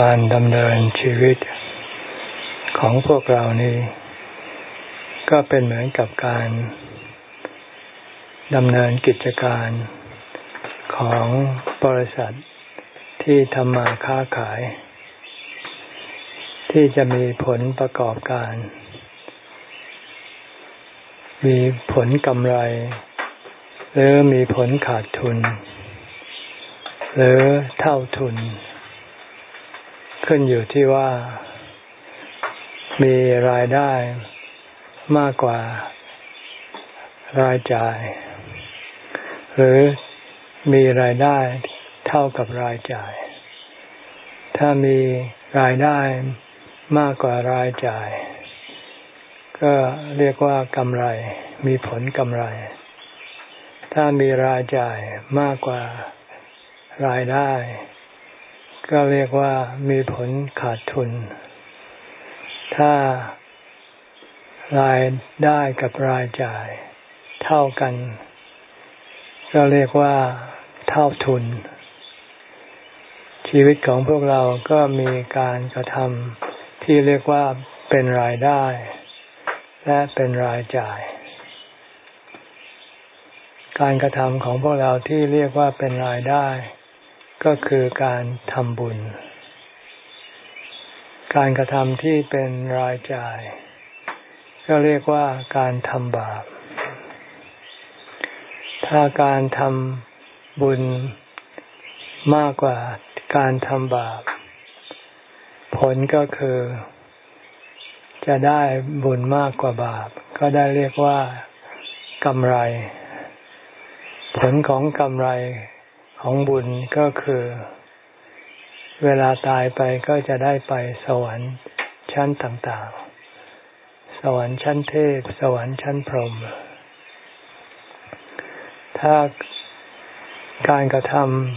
การดำเนินชีวิตของพวกเรานี้ ก็เป็นเหมือนกับการดำเนินกิจการของบริษัทที่ทำมาค้าขาย ที่จะมีผลประกอบการ มีผลกำไร หรือมีผลขาดทุน หรือเท่าทุน ขึ้นอยู่ที่ว่ามีรายได้มากกว่ารายจ่าย หรือมีรายได้เท่ากับรายจ่าย ถ้ามีรายได้มากกว่ารายจ่าย ก็เรียกว่ากำไร มีผลกำไร ถ้ามีรายจ่ายมากกว่ารายได้ ก็เรียกว่ามีผลขาดทุน ถ้ารายได้กับรายจ่ายเท่ากัน ก็เรียกว่าเท่าทุน ชีวิตของพวกเราก็มีการกระทำที่เรียกว่าเป็นรายได้ และเป็นรายจ่าย การกระทำของพวกเราที่เรียกว่าเป็นรายได้ ก็คือการทำบุญ การกระทำที่เป็นรายจ่าย ก็เรียกว่าการทำบาป ถ้าการทำบุญมากกว่าการทำบาป ผลก็คือ จะได้บุญมากกว่าบาป ก็ได้เรียกว่ากำไร ผลของกำไร ของบุญก็คือ เวลาตายไปก็จะได้ไปสวรรค์ชั้นต่างๆ สวรรค์ชั้นเทพ สวรรค์ชั้นพรหม ถ้าการกระท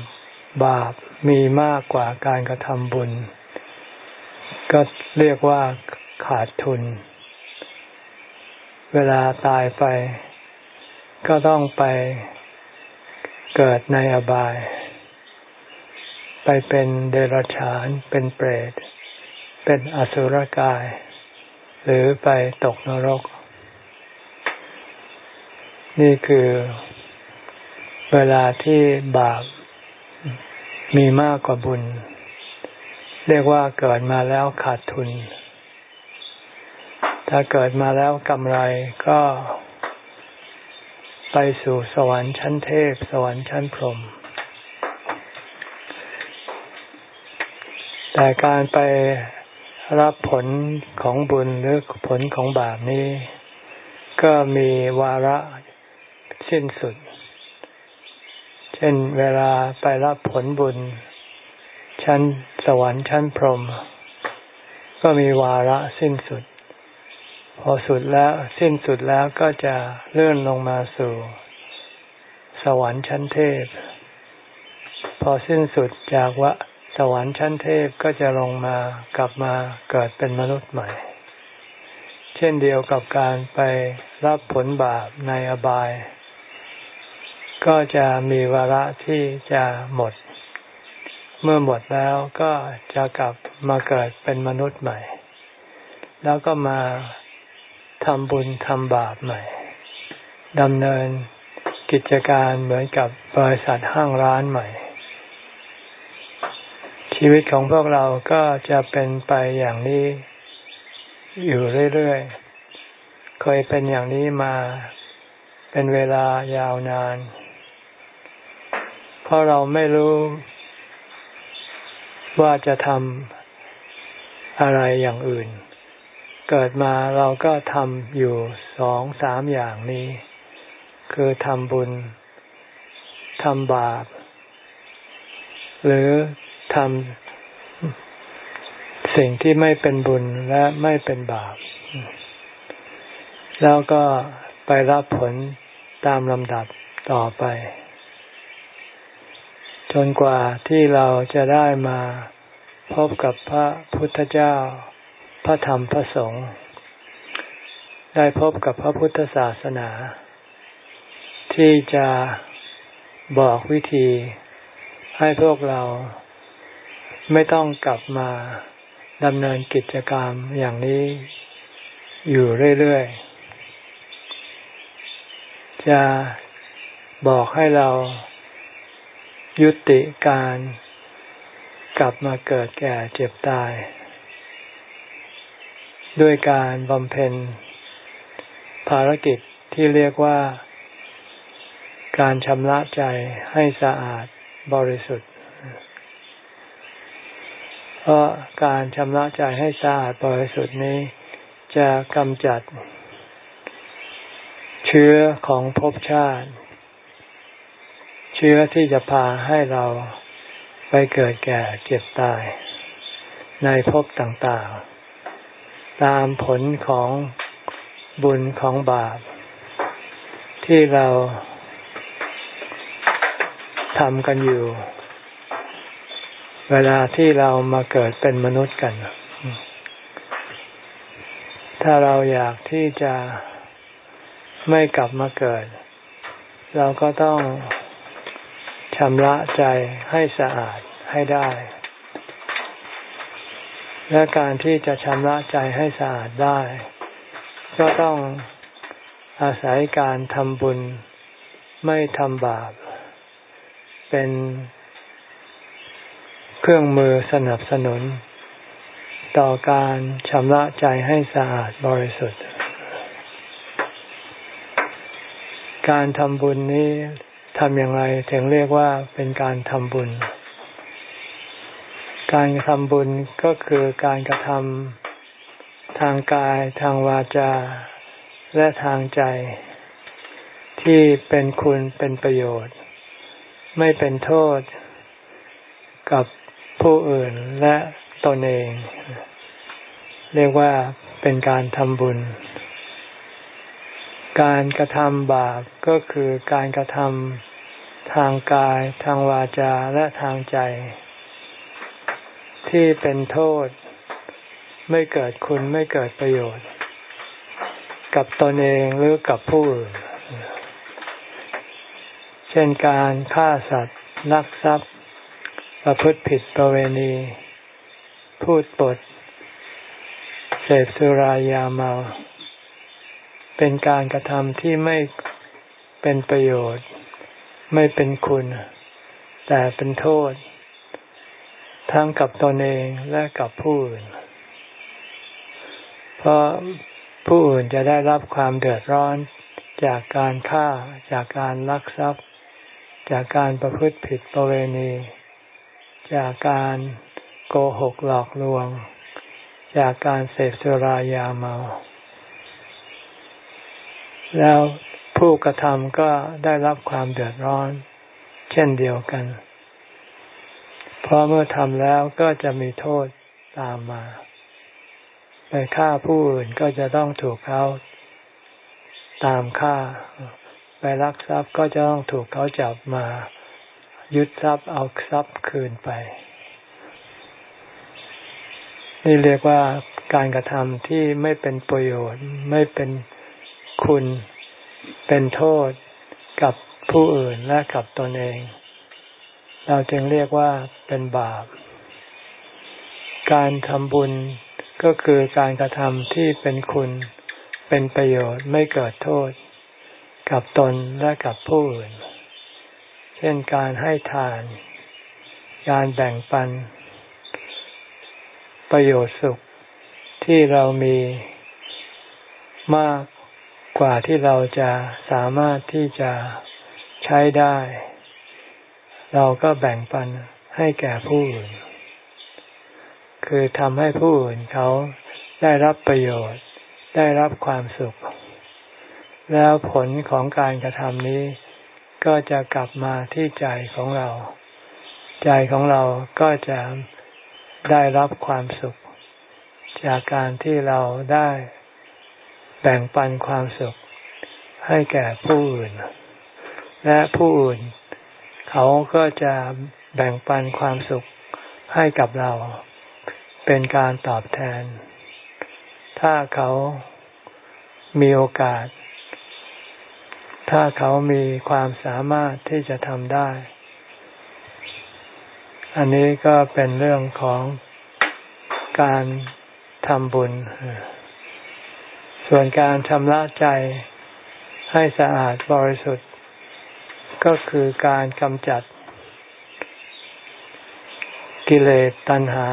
ำบาปมีมากกว่าการกระทำบุญ ก็เรียกว่าขาดทุน เวลาตายไป ก็ต้องไป เกิดในอบาย ไปเป็นเดรัจฉาน เป็นเปรต เป็นอสุรกาย หรือไปตกนรก นี่คือเวลาที่บาปมีมากกว่าบุญ เรียกว่าเกิดมาแล้วขาดทุน ถ้าเกิดมาแล้วกำไรก็ ไปสู่สวรรค์ชั้นเทพ สวรรค์ชั้นพรหมแต่การไปรับผลของบุญหรือผลของบาปนี้ ก็มีวาระสิ้นสุด เช่นเวลาไปรับผลบุญ ชั้นสวรรค์ชั้นพรหมก็มีวาระสิ้นสุด พอสุดแล้วสิ้นสุดแล้วก็จะเลื่อนลงมาสู่ สวรรค์ชั้นเทพ พอสิ้นสุดจากวะสวรรค์ชั้นเทพก็จะลงมากลับมาเกิดเป็นมนุษย์ใหม่ เช่นเดียวกับการไปรับผลบาปในอบาย ก็จะมีวาระที่จะหมด เมื่อหมดแล้วก็จะกลับมาเกิดเป็นมนุษย์ใหม่ แล้วก็มา ทำบุญทำบาปใหม่ดำเนินกิจการเหมือนกับบริษัทห้างร้านใหม่ ชีวิตของพวกเราก็จะเป็นไปอย่างนี้อยู่เรื่อยๆ เคยเป็นอย่างนี้มาเป็นเวลายาวนาน เพราะเราไม่รู้ว่าจะทำอะไรอย่างอื่น เกิดมาเราก็ทำอยู่สองสามอย่างนี้ คือทำบุญทำบาป หรือทำสิ่งที่ไม่เป็นบุญและไม่เป็นบาป แล้วก็ไปรับผลตามลำดับต่อไป จนกว่าที่เราจะได้มาพบกับพระพุทธเจ้า พระธรรมพระสงฆ์ได้พบกับพระพุทธศาสนา ที่จะบอกวิธีให้พวกเราไม่ต้องกลับมาดำเนินกิจกรรมอย่างนี้อยู่เรื่อยๆ จะบอกให้เรายุติการกลับมาเกิดแก่เจ็บตาย ด้วยการบำเพ็ญภารกิจที่เรียกว่า การชำระใจให้สะอาดบริสุทธิ์เพราะการชำระใจให้สะอาดบริสุทธิ์นี้ จะกำจัด เชื้อของภพชาติ เชื้อที่จะพาให้เราไปเกิดแก่เจ็บตายในภพต่างๆ ตามผลของบุญของบาป ที่เราทำกันอยู่ เวลาที่เรามาเกิดเป็นมนุษย์กัน ถ้าเราอยากที่จะไม่กลับมาเกิด เราก็ต้องชำระใจให้สะอาดให้ได้ และการที่จะชำระใจให้สะอาดได้ ก็ต้องอาศัยการทำบุญไม่ทำบาป เป็นเครื่องมือสนับสนุน ต่อการชำระใจให้สะอาดบริสุทธิ์ การทำบุญนี้ทำอย่างไรถึงเรียกว่าเป็นการทำบุญ การทำบุญก็คือการกระทำทางกายทางวาจา และทางใจ ที่เป็นคุณเป็นประโยชน์ ไม่เป็นโทษกับผู้อื่นและตนเอง เรียกว่าเป็นการทำบุญ การกระทำบาปก็คือการกระทำทางกายทางวาจาและทางใจ ที่เป็นโทษ ไม่เกิดคุณไม่เกิดประโยชน์ กับตนเองหรือกับผู้อื่นเช่นการฆ่าสัตว์ลักทรัพย์ ประพฤติผิดประเวณี พูดปด เสพสุรายาเมา เป็นการกระทำที่ไม่เป็นประโยชน์ ไม่เป็นคุณ แต่เป็นโทษ ทั้งกับตนเองและกับผู้อื่น เพราะผู้อื่นจะได้รับความเดือดร้อนจากการฆ่า จากการลักทรัพย์ จากการประพฤติผิดประเวณี จากการโกหกหลอกลวง จากการเสพสุรายาเมา แล้วผู้กระทำก็ได้รับความเดือดร้อน เช่นเดียวกัน เพราะเมื่อทำแล้วก็จะมีโทษตามมา ไปฆ่าผู้อื่นก็จะต้องถูกเขาตามฆ่า ไปลักทรัพย์ก็จะต้องถูกเขาจับมา ยึดทรัพย์เอาทรัพย์คืนไป นี่เรียกว่าการกระทำที่ไม่เป็นประโยชน์ ไม่เป็นคุณเป็นโทษกับผู้อื่นและกับตนเอง เราจึงเรียกว่าเป็นบาป การทำบุญก็คือการกระทำที่เป็นคุณ เป็นประโยชน์ไม่เกิดโทษ กับตนและกับผู้อื่น เช่นการให้ทาน การแบ่งปัน ประโยชน์สุขที่เรามีมากกว่าที่เราจะสามารถที่จะใช้ได้ เราก็แบ่งปันให้แก่ผู้อื่น คือทำให้ผู้อื่นเขาได้รับประโยชน์ ได้รับความสุข แล้วผลของการกระทำนี้ ก็จะกลับมาที่ใจของเรา ใจของเราก็จะได้รับความสุข จากการที่เราได้แบ่งปันความสุขให้แก่ผู้อื่น และผู้อื่น เขาก็จะแบ่งปันความสุขให้กับเรา เป็นการตอบแทน ถ้าเขามีโอกาส ถ้าเขามีความสามารถที่จะทำได้ อันนี้ก็เป็นเรื่องของการทำบุญ ส่วนการชำระใจให้สะอาดบริสุทธิ์ ก็คือการกำจัด กิเลสตัณหา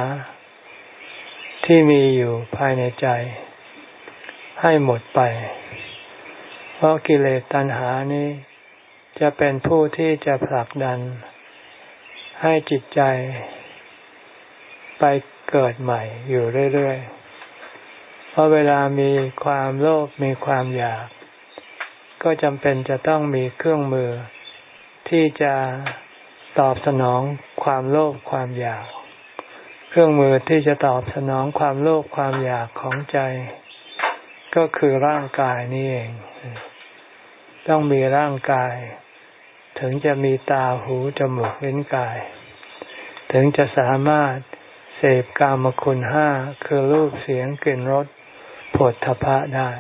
ที่มีอยู่ภายในใจ ให้หมดไป เพราะกิเลสตัณหานี้ จะเป็นผู้ที่จะผลักดัน ให้จิตใจ ไปเกิดใหม่อยู่เรื่อยๆเพราะเวลามีความโลภมีความอยาก ก็จำเป็นจะต้องมีเครื่องมือ ที่จะตอบสนองความโลภความอยาก เครื่องมือที่จะตอบสนองความโลภความอยากของใจ ก็คือร่างกายนี่เอง ต้องมีร่างกาย ถึงจะมีตาหูจมูกลิ้นกาย ถึงจะสามารถเสพกามคุณห้าคือรูปเสียงกลิ่นรสผลทพะได้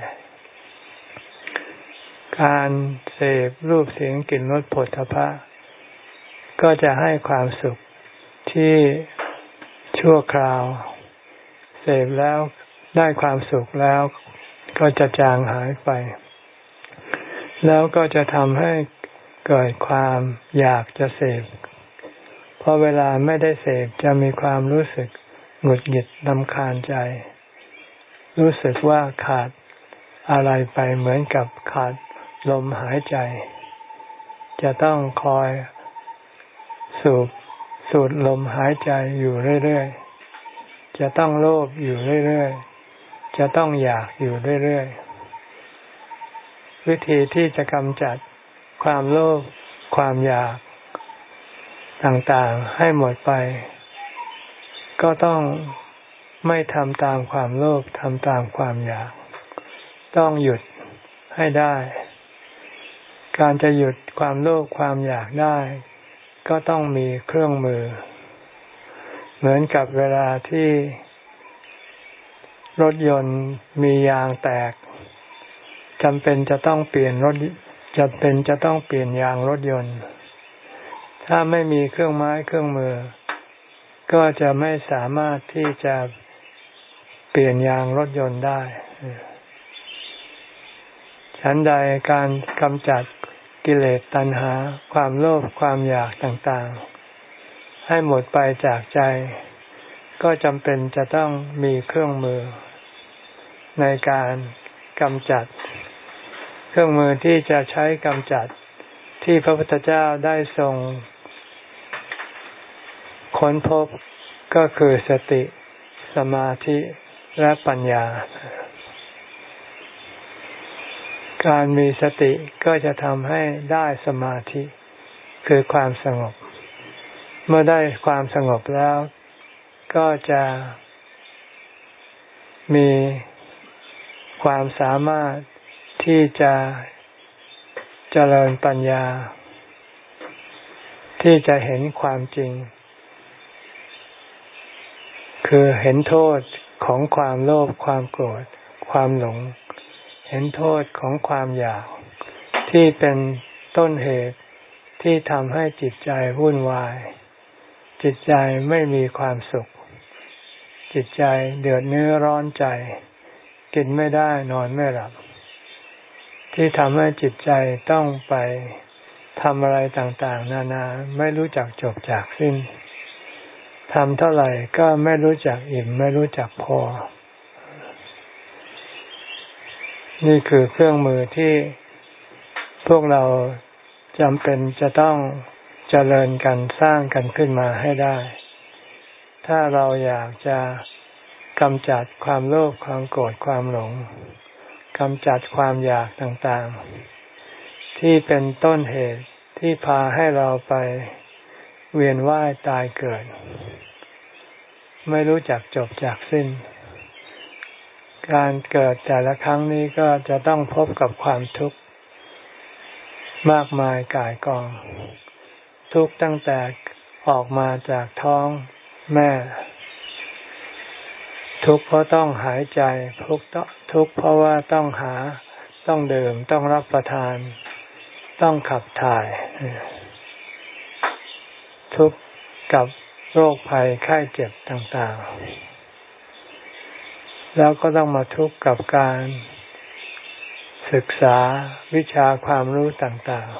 การเสพรูปเสียงกลิ่นรสผลทพะ ก็จะให้ความสุขที่ชั่วคราว เสพแล้วได้ความสุขแล้วก็จะจางหายไป แล้วก็จะทำให้เกิดความอยากจะเสพพอเวลาไม่ได้เสพจะมีความรู้สึกหงุดหงิดลำคาญใจ รู้สึกว่าขาดอะไรไปเหมือนกับขาด ลมหายใจ จะต้องคอยสูบสูดลมหายใจอยู่เรื่อยๆ จะต้องโลภอยู่เรื่อยๆ จะต้องอยากอยู่เรื่อยๆ วิธีที่จะกำจัดความโลภความอยากต่างๆให้หมดไป ก็ต้องไม่ทำตามความโลภทำตามความอยาก ต้องหยุดให้ได้ การจะหยุดความโลภความอยากได้ ก็ต้องมีเครื่องมือ เหมือนกับเวลาที่รถยนต์มียางแตกจำเป็นจะต้องเปลี่ยนรถจำเป็นจะต้องเปลี่ยนยางรถยนต์ ถ้าไม่มีเครื่องไม้เครื่องมือ ก็จะไม่สามารถที่จะเปลี่ยนยางรถยนต์ได้ฉันใดการกำจัด กิเลสตัณหา ความโลภความอยากต่างๆ ให้หมดไปจากใจ ก็จำเป็นจะต้องมีเครื่องมือ ในการกำจัด เครื่องมือที่จะใช้กำจัดที่พระพุทธเจ้าได้ทรงค้นพบก็คือสติ สมาธิและปัญญา การมีสติก็จะทำให้ได้สมาธิ คือความสงบ เมื่อได้ความสงบแล้ว ก็จะมีความสามารถที่จะเจริญปัญญา ที่จะเห็นความจริง คือเห็นโทษของความโลภความโกรธ ความหลง ห็นโทษของความอยาก ที่เป็นต้นเหตุที่ทำให้จิตใจวุ่นวาย จิตใจไม่มีความสุข จิตใจเดือดเนื้อร้อนใจ กินไม่ได้นอนไม่หลับ ที่ทำให้จิตใจต้องไปทำอะไรต่างๆ นานาไม่รู้จักจบจากสิ้นทำเท่าไหร่ก็ไม่รู้จักอิ่มไม่รู้จักพอ นี่คือเครื่องมือที่พวกเราจำเป็นจะต้องเจริญกันสร้างกันขึ้นมาให้ได้ ถ้าเราอยากจะกำจัดความโลภความโกรธความหลงกำจัดความอยากต่างๆ ที่เป็นต้นเหตุที่พาให้เราไปเวียนว่ายตายเกิด ไม่รู้จักจบจากสิ้น การเกิดแต่ละครั้งนี้ก็จะต้องพบกับความทุกข์มากมายกายกอง ทุกตั้งแต่ออกมาจากท้องแม่ ทุกเพราะต้องหายใจทุกทุกเพราะว่าต้องหาต้องดื่มต้องรับประทาน ต้องขับถ่าย ทุกกับโรคภัยไข้เจ็บต่างๆ แล้วก็ต้องมาทุกข์กับการศึกษาวิชาความรู้ต่าง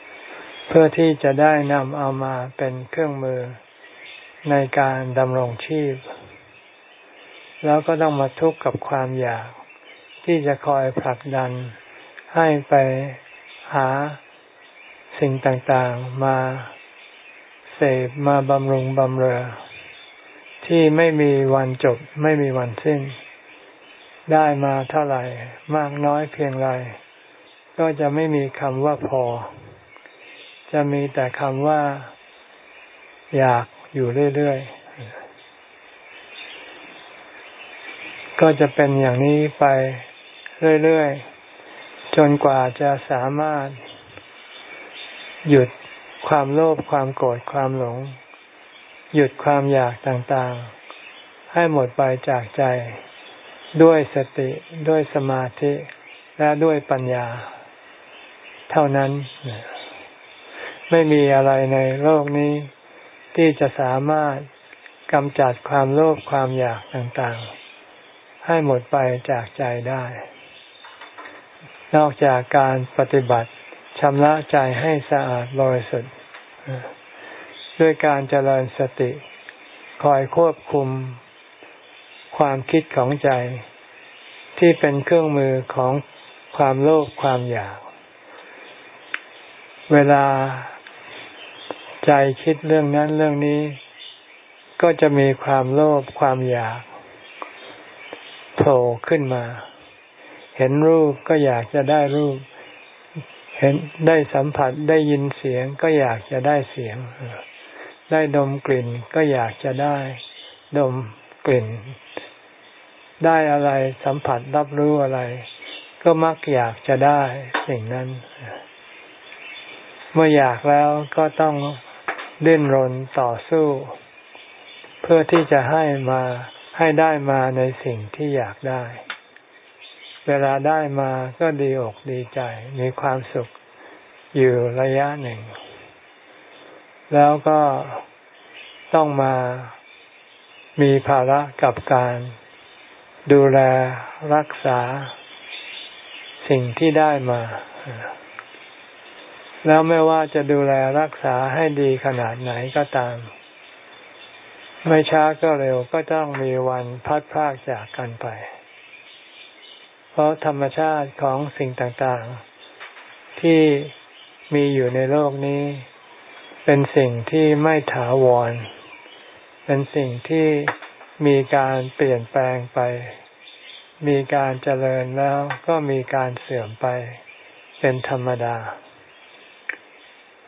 ๆ เพื่อที่จะได้นำเอามาเป็นเครื่องมือในการดำรงชีพ แล้วก็ต้องมาทุกข์กับความอยาก ที่จะคอยผลักดันให้ไปหาสิ่งต่างๆมาเสพมาบำรุงบำเรอที่ไม่มีวันจบไม่มีวันสิ้น ได้มาเท่าไหร่มากน้อยเพียงไรก็จะไม่มีคำว่าพอ จะมีแต่คำว่า อยากอยู่เรื่อยๆ ก็จะเป็นอย่างนี้ไปเรื่อยๆ จนกว่าจะสามารถ หยุดความโลภความโกรธความหลง หยุดความอยากต่างๆ ให้หมดไปจากใจ ด้วยสติด้วยสมาธิและด้วยปัญญา เท่านั้น ไม่มีอะไรในโลกนี้ ที่จะสามารถกำจัดความโลภความอยากต่างๆ ให้หมดไปจากใจได้ นอกจากการปฏิบัติชำระใจให้สะอาดบริสุทธิ์ด้วยการเจริญสติ คอยควบคุม ความคิดของใจ ที่เป็นเครื่องมือของความโลภความอยาก เวลาใจคิดเรื่องนั้นเรื่องนี้ ก็จะมีความโลภความอยากโผล่ขึ้นมา เห็นรูปก็อยากจะได้รูป เห็นได้สัมผัสได้ยินเสียงก็อยากจะได้เสียง ได้ดมกลิ่นก็อยากจะได้ ดมกลิ่น ได้อะไรสัมผัสรับรู้อะไร ก็มักอยากจะได้สิ่งนั้น เมื่ออยากแล้วก็ต้องดิ้นรนต่อสู้ เพื่อที่จะให้มาให้ได้มาในสิ่งที่อยากได้ เวลาได้มาก็ดีอกดีใจ มีความสุขอยู่ระยะหนึ่ง แล้วก็ต้องมามีภาระกับการ ดูแลรักษาสิ่งที่ได้มา แล้วไม่ว่าจะดูแลรักษาให้ดีขนาดไหนก็ตาม ไม่ช้าก็เร็วก็ต้องมีวันพัดพากจากกันไป เพราะธรรมชาติของสิ่งต่างๆ ที่มีอยู่ในโลกนี้ เป็นสิ่งที่ไม่ถาวร เป็นสิ่งที่ มีการเปลี่ยนแปลงไป มีการเจริญแล้วก็มีการเสื่อมไป เป็นธรรมดา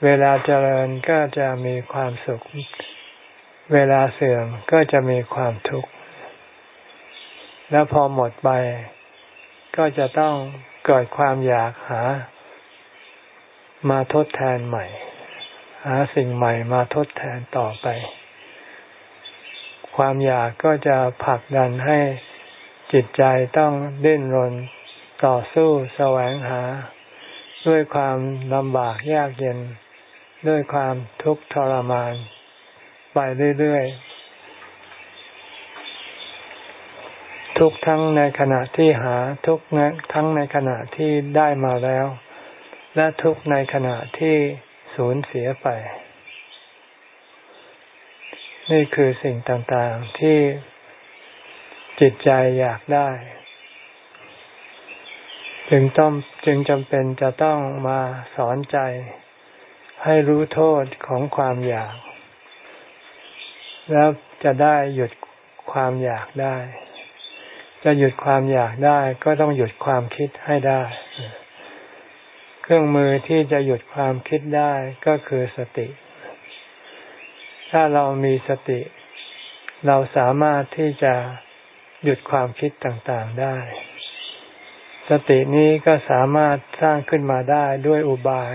เวลาเจริญก็จะมีความสุข เวลาเสื่อมก็จะมีความทุกข์ แล้วพอหมดไป ก็จะต้องเกิดความอยากหา มาทดแทนใหม่ หาสิ่งใหม่มาทดแทนต่อไป ความอยากก็จะผลักดันให้จิตใจต้องดิ้นรนต่อสู้แสวงหา ด้วยความลำบากยากเย็น ด้วยความทุกข์ทรมาน ไปเรื่อยๆ ทุกทั้งในขณะที่หาทุกทั้งในขณะที่ได้มาแล้ว และทุกในขณะที่สูญเสียไป นี่คือสิ่งต่างๆที่จิตใจอยากได้ จึงต้องจึงจำเป็นจะต้องมาสอนใจ ให้รู้โทษของความอยาก แล้วจะได้หยุดความอยากได้ จะหยุดความอยากได้ก็ต้องหยุดความคิดให้ได้ เครื่องมือที่จะหยุดความคิดได้ก็คือสติ ถ้าเรามีสติ เราสามารถที่จะหยุดความคิดต่างๆได้ สตินี้ก็สามารถสร้างขึ้นมาได้ด้วยอุบาย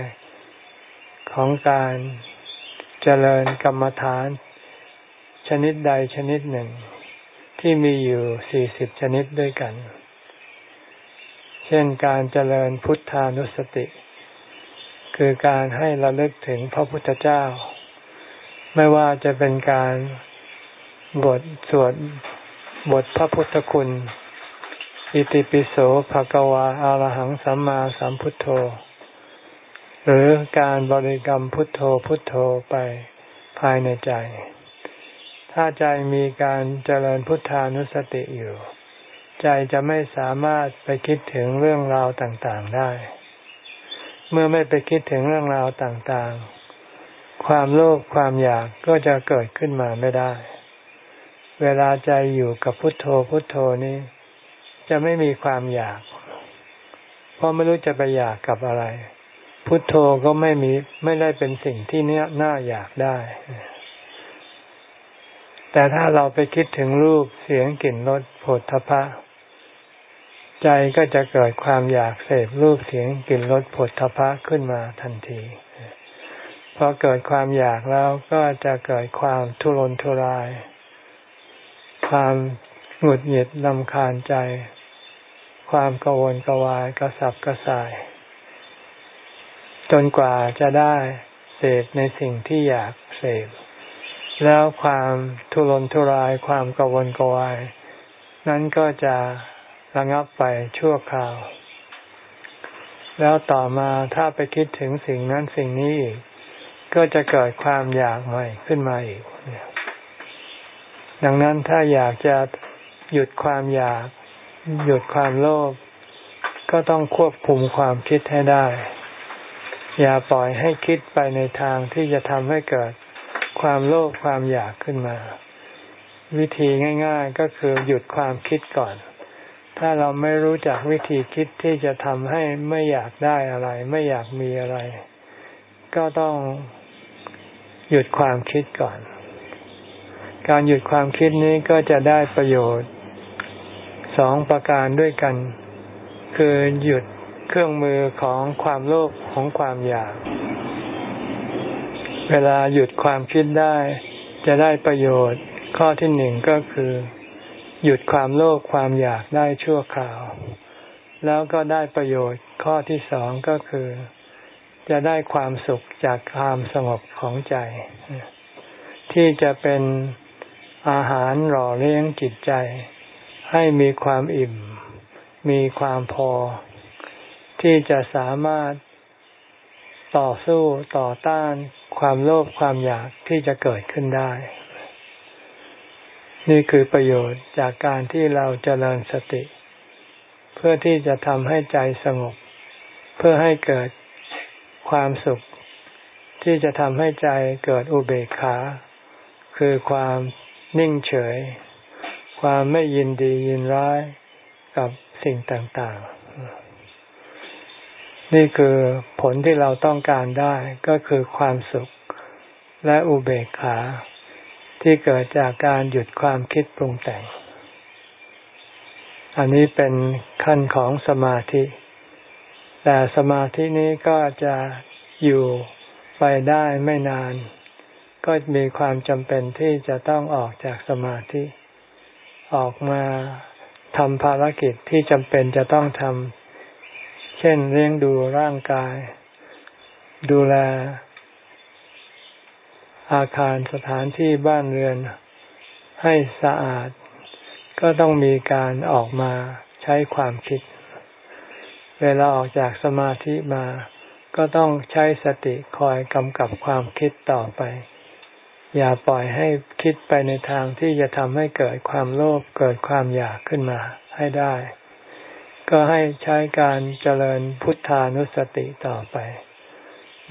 ของการเจริญกรรมฐาน ชนิดใดชนิดหนึ่ง ที่มีอยู่สี่สิบชนิดด้วยกัน เช่นการเจริญพุทธานุสติ คือการให้ระลึกถึงพระพุทธเจ้า ไม่ว่าจะเป็นการบทสวดบทพระพุทธคุณ อิติปิโสภะกวาอารหังสัมมาสัมพุทโธ หรือการบริกรรมพุทโธพุทโธไปภายในใจ ถ้าใจมีการเจริญพุทธานุสติอยู่ ใจจะไม่สามารถไปคิดถึงเรื่องราวต่างๆได้ เมื่อไม่ไปคิดถึงเรื่องราวต่างๆ ความโลภความอยากก็จะเกิดขึ้นมาไม่ได้ เวลาใจอยู่กับพุทโธพุทโธนี้ จะไม่มีความอยาก เพราะไม่รู้จะไปอยากกับอะไร พุทโธก็ไม่มีไม่ได้เป็นสิ่งที่เนี้ยน่าอยากได้ แต่ถ้าเราไปคิดถึงรูปเสียงกลิ่นรสผลทพะ ใจก็จะเกิดความอยากเสพรูปเสียงกลิ่นรสผลทพะขึ้นมาทันที พอเกิดความอยากแล้วก็จะเกิดความทุรนทุราย ความหงุดหงิดลำคาญใจ ความกังวลกวายกระสับกระส่าย จนกว่าจะได้เสพในสิ่งที่อยากเสพแล้วความทุรนทุรายความกังวลกวาย นั้นก็จะระงับไปชั่วคราว แล้วต่อมาถ้าไปคิดถึงสิ่งนั้นสิ่งนี้อีก ก็จะเกิดความอยากใหม่ขึ้นมาอีก ดังนั้นถ้าอยากจะหยุดความอยาก หยุดความโลภก็ต้องควบคุมความคิดให้ได้ อย่าปล่อยให้คิดไปในทางที่จะทำให้เกิดความโลภความอยากขึ้นมา วิธีง่าย ๆก็คือหยุดความคิดก่อน ถ้าเราไม่รู้จักวิธีคิดที่จะทำให้ไม่อยากได้อะไร ไม่อยากมีอะไร ก็ต้อง หยุดความคิดก่อน การหยุดความคิดนี้ก็จะได้ประโยชน์สองประการด้วยกัน คือหยุดเครื่องมือของความโลภของความอยาก เวลาหยุดความคิดได้ จะได้ประโยชน์ ข้อที่หนึ่งก็คือ หยุดความโลภความอยากได้ชั่วคราว แล้วก็ได้ประโยชน์ข้อที่สองก็คือ จะได้ความสุขจากความสงบของใจ ที่จะเป็นอาหารหล่อเลี้ยงจิตใจ ให้มีความอิ่ม มีความพอ ที่จะสามารถต่อสู้ต่อต้านความโลภความอยากที่จะเกิดขึ้นได้ นี่คือประโยชน์จากการที่เราจเจริญสติ เพื่อที่จะทำให้ใจสงบ เพื่อให้เกิด ความสุขที่จะทำให้ใจเกิดอุเบกขา คือความนิ่งเฉย ความไม่ยินดียินร้ายกับสิ่งต่างๆ นี่คือผลที่เราต้องการได้ก็คือความสุขและอุเบกขา ที่เกิดจากการหยุดความคิดปรุงแต่ง อันนี้เป็นขั้นของสมาธิ แต่สมาธินี้ก็จะอยู่ไปได้ไม่นาน ก็มีความจำเป็นที่จะต้องออกจากสมาธิ ออกมาทำภารกิจที่จำเป็นจะต้องทำเช่นเลี้ยงดูร่างกาย ดูแล อาคารสถานที่บ้านเรือนให้สะอาด ก็ต้องมีการออกมาใช้ความคิด เวลาออกจากสมาธิมา ก็ต้องใช้สติคอยกำกับความคิดต่อไป อย่าปล่อยให้คิดไปในทางที่จะทำให้เกิดความโลภเกิดความอยากขึ้นมาให้ได้ ก็ให้ใช้การเจริญพุทธานุสติต่อไป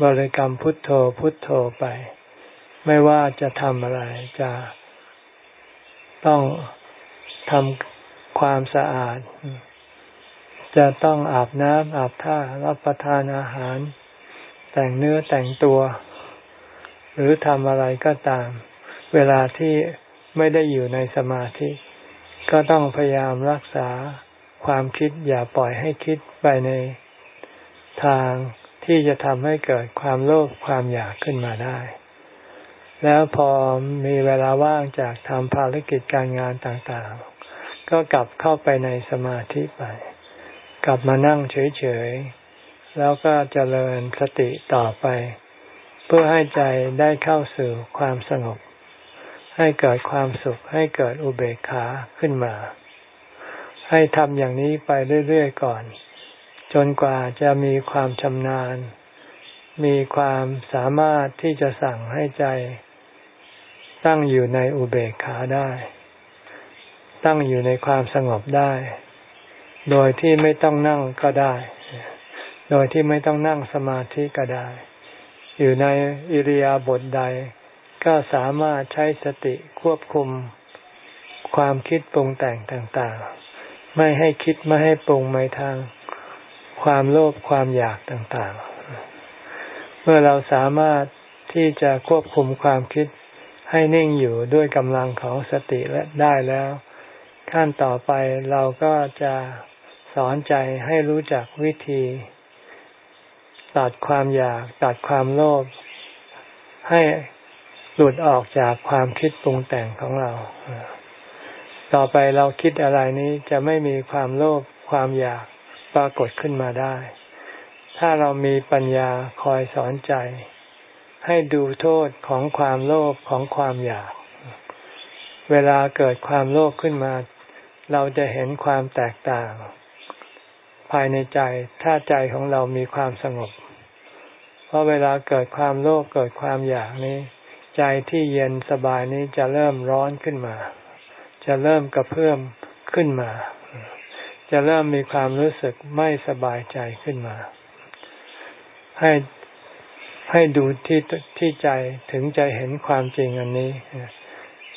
บริกรรมพุทโธพุทโธไป ไม่ว่าจะทำอะไรจะต้องทำความสะอาด จะต้องอาบน้ำอาบท่ารับประทานอาหาร แต่งเนื้อแต่งตัว หรือทำอะไรก็ตาม เวลาที่ไม่ได้อยู่ในสมาธิ ก็ต้องพยายามรักษาความคิดอย่าปล่อยให้คิดไปในทางที่จะทำให้เกิดความโลภความอยากขึ้นมาได้ แล้วพอมีเวลาว่างจากทำภารกิจการงานต่างๆ ก็กลับเข้าไปในสมาธิไป กลับมานั่งเฉยๆ แล้วก็เจริญสติต่อไป เพื่อให้ใจได้เข้าสู่ความสงบ ให้เกิดความสุขให้เกิดอุเบกขาขึ้นมา ให้ทำอย่างนี้ไปเรื่อยๆก่อน จนกว่าจะมีความชำนาญ มีความสามารถที่จะสั่งให้ใจตั้งอยู่ในอุเบกขาได้ ตั้งอยู่ในความสงบได้ โดยที่ไม่ต้องนั่งก็ได้ โดยที่ไม่ต้องนั่งสมาธิก็ได้ อยู่ในอิริยาบถใด ก็สามารถใช้สติควบคุมความคิดปรุงแต่งต่างๆ ไม่ให้คิดไม่ให้ปรุงไปทางความโลภความอยากต่างๆ เมื่อเราสามารถที่จะควบคุมความคิดให้นิ่งอยู่ด้วยกำลังของสติและได้แล้ว ขั้นต่อไปเราก็จะ สอนใจให้รู้จักวิธี ตัดความอยาก ตัดความโลภให้หลุดออกจากความคิดปรุงแต่งของเรา ต่อไปเราคิดอะไรนี้จะไม่มีความโลภความอยากปรากฏขึ้นมาได้ ถ้าเรามีปัญญาคอยสอนใจ ให้ดูโทษของความโลภของความอยาก เวลาเกิดความโลภขึ้นมา เราจะเห็นความแตกต่างายในใจ ถ้าใจของเรามีความสงบ เพราะเวลาเกิดความโลภเกิดความอยากนี้ ใจที่เย็นสบายนี้จะเริ่มร้อนขึ้นมา จะเริ่มกระเพื่อมขึ้นมา จะเริ่มมีความรู้สึกไม่สบายใจขึ้นมา ให้ให้ดูที่ที่ใจถึงจะเห็นความจริงอันนี้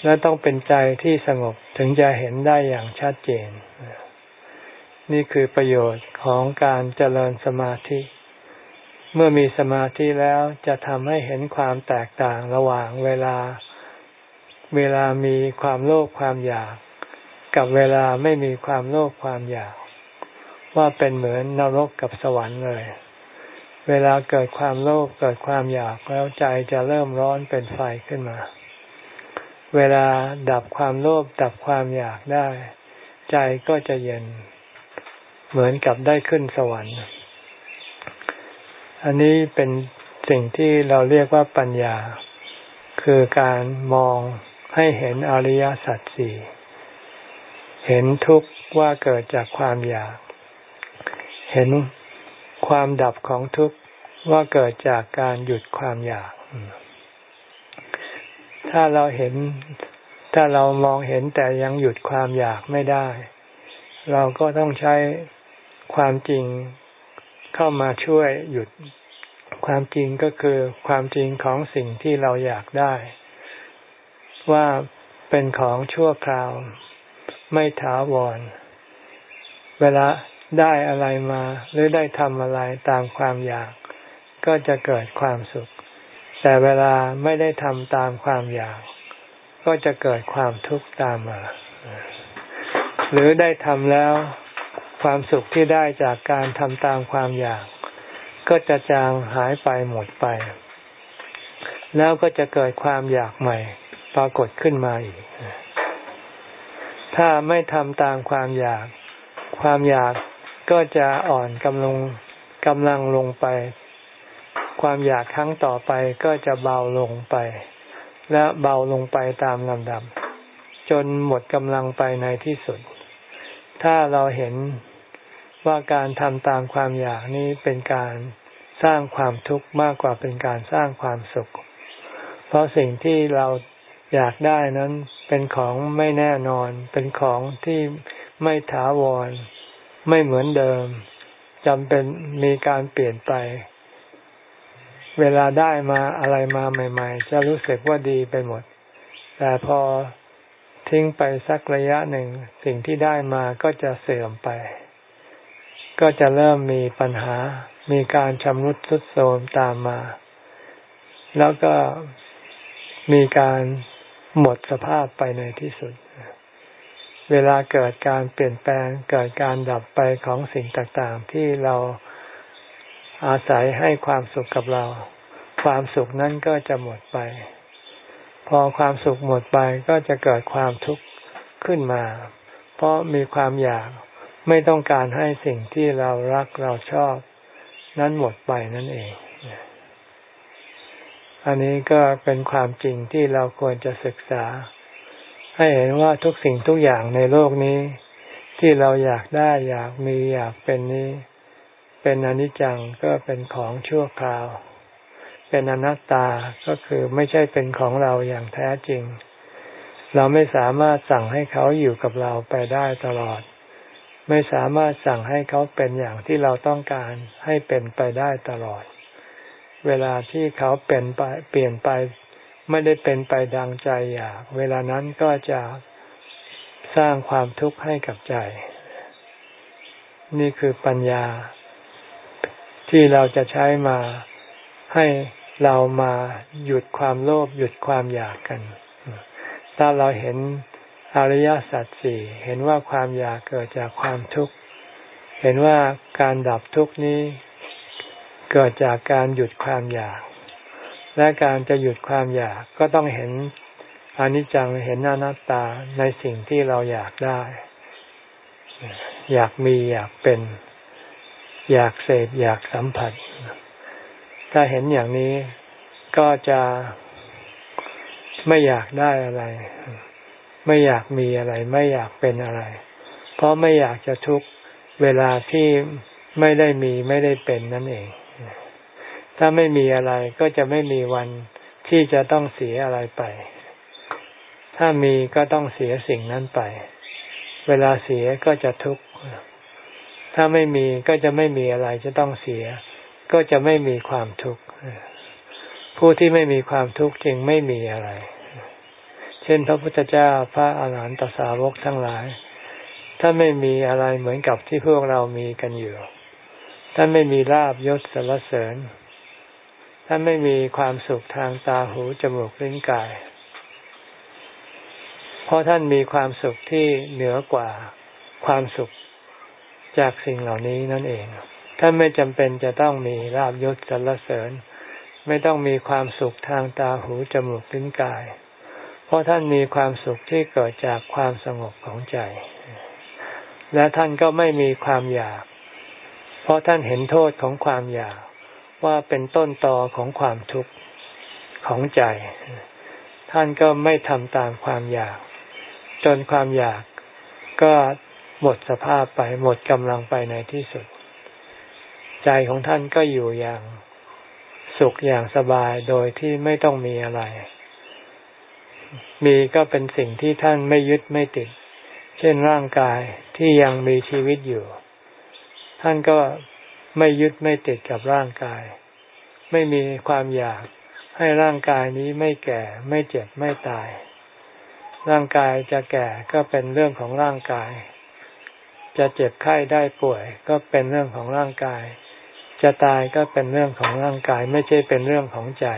และต้องเป็นใจที่สงบถึงจะเห็นได้อย่างชัดเจน นี่คือประโยชน์ของการเจริญสมาธิ เมื่อมีสมาธิแล้วจะทำให้เห็นความแตกต่างระหว่างเวลา เวลามีความโลภความอยาก กับเวลาไม่มีความโลภความอยาก ว่าเป็นเหมือนนรกกับสวรรค์เลย เวลาเกิดความโลภเกิดความอยากแล้วใจจะเริ่มร้อนเป็นไฟขึ้นมา เวลาดับความโลภดับความอยากได้ ใจก็จะเย็น เหมือนกับได้ขึ้นสวรรค์ อันนี้เป็นสิ่งที่เราเรียกว่าปัญญา คือการมองให้เห็นอริยสัจสี่เห็นทุกข์ว่าเกิดจากความอยาก เห็นความดับของทุกข์ว่าเกิดจากการหยุดความอยาก ถ้าเราเห็น ถ้าเรามองเห็นแต่ยังหยุดความอยากไม่ได้ เราก็ต้องใช้ ความจริงเข้ามาช่วยหยุดความจริงก็คือความจริงของสิ่งที่เราอยากได้ ว่าเป็นของชั่วคราว ไม่ถาวร เวลาได้อะไรมาหรือได้ทำอะไรตามความอยาก ก็จะเกิดความสุข แต่เวลาไม่ได้ทำตามความอยาก ก็จะเกิดความทุกข์ตามมา หรือได้ทำแล้ว ความสุขที่ได้จากการทำตามความอยาก ก็จะจางหายไปหมดไป แล้วก็จะเกิดความอยากใหม่ ปรากฏขึ้นมาอีก ถ้าไม่ทำตามความอยาก ความอยากก็จะอ่อนกำลังกำลังลงไป ความอยากครั้งต่อไปก็จะเบาลงไป และเบาลงไปตามลำดับ จนหมดกำลังไปในที่สุด ถ้าเราเห็น ว่าการทำตามความอยากนี้เป็นการสร้างความทุกข์มากกว่าเป็นการสร้างความสุข เพราะสิ่งที่เราอยากได้นั้นเป็นของไม่แน่นอน เป็นของที่ไม่ถาวร ไม่เหมือนเดิมจำเป็นมีการเปลี่ยนไป เวลาได้มาอะไรมาใหม่ ๆ จะรู้สึกว่าดีไปหมด แต่พอทิ้งไปสักระยะหนึ่ง สิ่งที่ได้มาก็จะเสื่อมไป ก็จะเริ่มมีปัญหา มีการชำรุดทรุดโทรมตามมา แล้วก็มีการหมดสภาพไปในที่สุด เวลาเกิดการเปลี่ยนแปลง เกิดการดับไปของสิ่งต่างๆ ที่เราอาศัยให้ความสุขกับเรา ความสุขนั้นก็จะหมดไป พอความสุขหมดไปก็จะเกิดความทุกข์ขึ้นมา เพราะมีความอยาก ไม่ต้องการให้สิ่งที่เรารักเราชอบ นั้นหมดไปนั่นเอง อันนี้ก็เป็นความจริงที่เราควรจะศึกษา ให้เห็นว่าทุกสิ่งทุกอย่างในโลกนี้ ที่เราอยากได้อยากมีอยากเป็นนี้ เป็นอนิจจังก็เป็นของชั่วคราว เป็นอนัตตาก็คือไม่ใช่เป็นของเราอย่างแท้จริง เราไม่สามารถสั่งให้เขาอยู่กับเราไปได้ตลอด ไม่สามารถสั่งให้เขาเป็นอย่างที่เราต้องการให้เป็นไปได้ตลอด เวลาที่เขาเป็นไปเปลี่ยนไป ไม่ได้เป็นไปดังใจอยาก เวลานั้นก็จะสร้างความทุกข์ให้กับใจ นี่คือปัญญา ที่เราจะใช้มาให้เรามาหยุดความโลภหยุดความอยากกัน ถ้าเราเห็น อริยสัจสี่เห็นว่าความอยากเกิดจากความทุกข์ เห็นว่าการดับทุกข์นี้เกิดจากการหยุดความอยาก และการจะหยุดความอยากก็ต้องเห็นอนิจจังเห็นอนัตตาในสิ่งที่เราอยากได้ อยากมีอยากเป็น อยากเสพอยากสัมผัส ถ้าเห็นอย่างนี้ก็จะไม่อยากได้อะไร ไม่อยากมีอะไร ไม่อยากเป็นอะไร เพราะไม่อยากจะทุกเวลาที่ไม่ได้มีไม่ได้เป็นนั่นเอง ถ้าไม่มีอะไรก็จะไม่มีวันที่จะต้องเสียอะไรไป ถ้ามีก็ต้องเสียสิ่งนั้นไป เวลาเสียก็จะทุกข์ ถ้าไม่มีก็จะไม่มีอะไรจะต้องเสีย ก็จะไม่มีความทุกข์ ผู้ที่ไม่มีความทุกข์จึงไม่มีอะไร ช่นพระพุทธเจ้าพระอาหารหันตสาวกทั้งหลายถ้านไม่มีอะไรเหมือนกับที่พวกเรามีกันอยู่ถ้านไม่มีลาบยศสรรเสริญ ท่านไม่มีความสุขทางตาหูจมูกลิ้นกาย เพราะท่านมีความสุขที่เหนือกว่าความสุขจากสิ่งเหล่านี้นั่นเอง ท่านไม่จำเป็นจะต้องมีลาบยศสรรเสริญ ไม่ต้องมีความสุขทางตาหูจมูกลิ้นกาย เพราะท่านมีความสุขที่เกิดจากความสงบของใจ และท่านก็ไม่มีความอยาก เพราะท่านเห็นโทษของความอยากว่าเป็นต้นตอของความทุกข์ของใจ ท่านก็ไม่ทำตามความอยาก จนความอยากก็หมดสภาพไปหมดกำลังไปในที่สุด ใจของท่านก็อยู่อย่างสุขอย่างสบายโดยที่ไม่ต้องมีอะไร มีก็เป็นสิ่งที่ท่านไม่ยึดไม่ติด เช่นร่างกายที่ยังมีชีวิตอยู่ ท่านก็ไม่ยึดไม่ติดกับร่างกาย ไม่มีความอยากให้ร่างกายนี้ไม่แก่ ไม่เจ็บไม่ตาย ร่างกายจะแก่ก็เป็นเรื่องของร่างกาย จะเจ็บไข้ได้ป่วย ก็เป็นเรื่องของร่างกาย จะตายก็เป็นเรื่องของร่างกาย ไม่ใช่เป็นเรื่องของใจ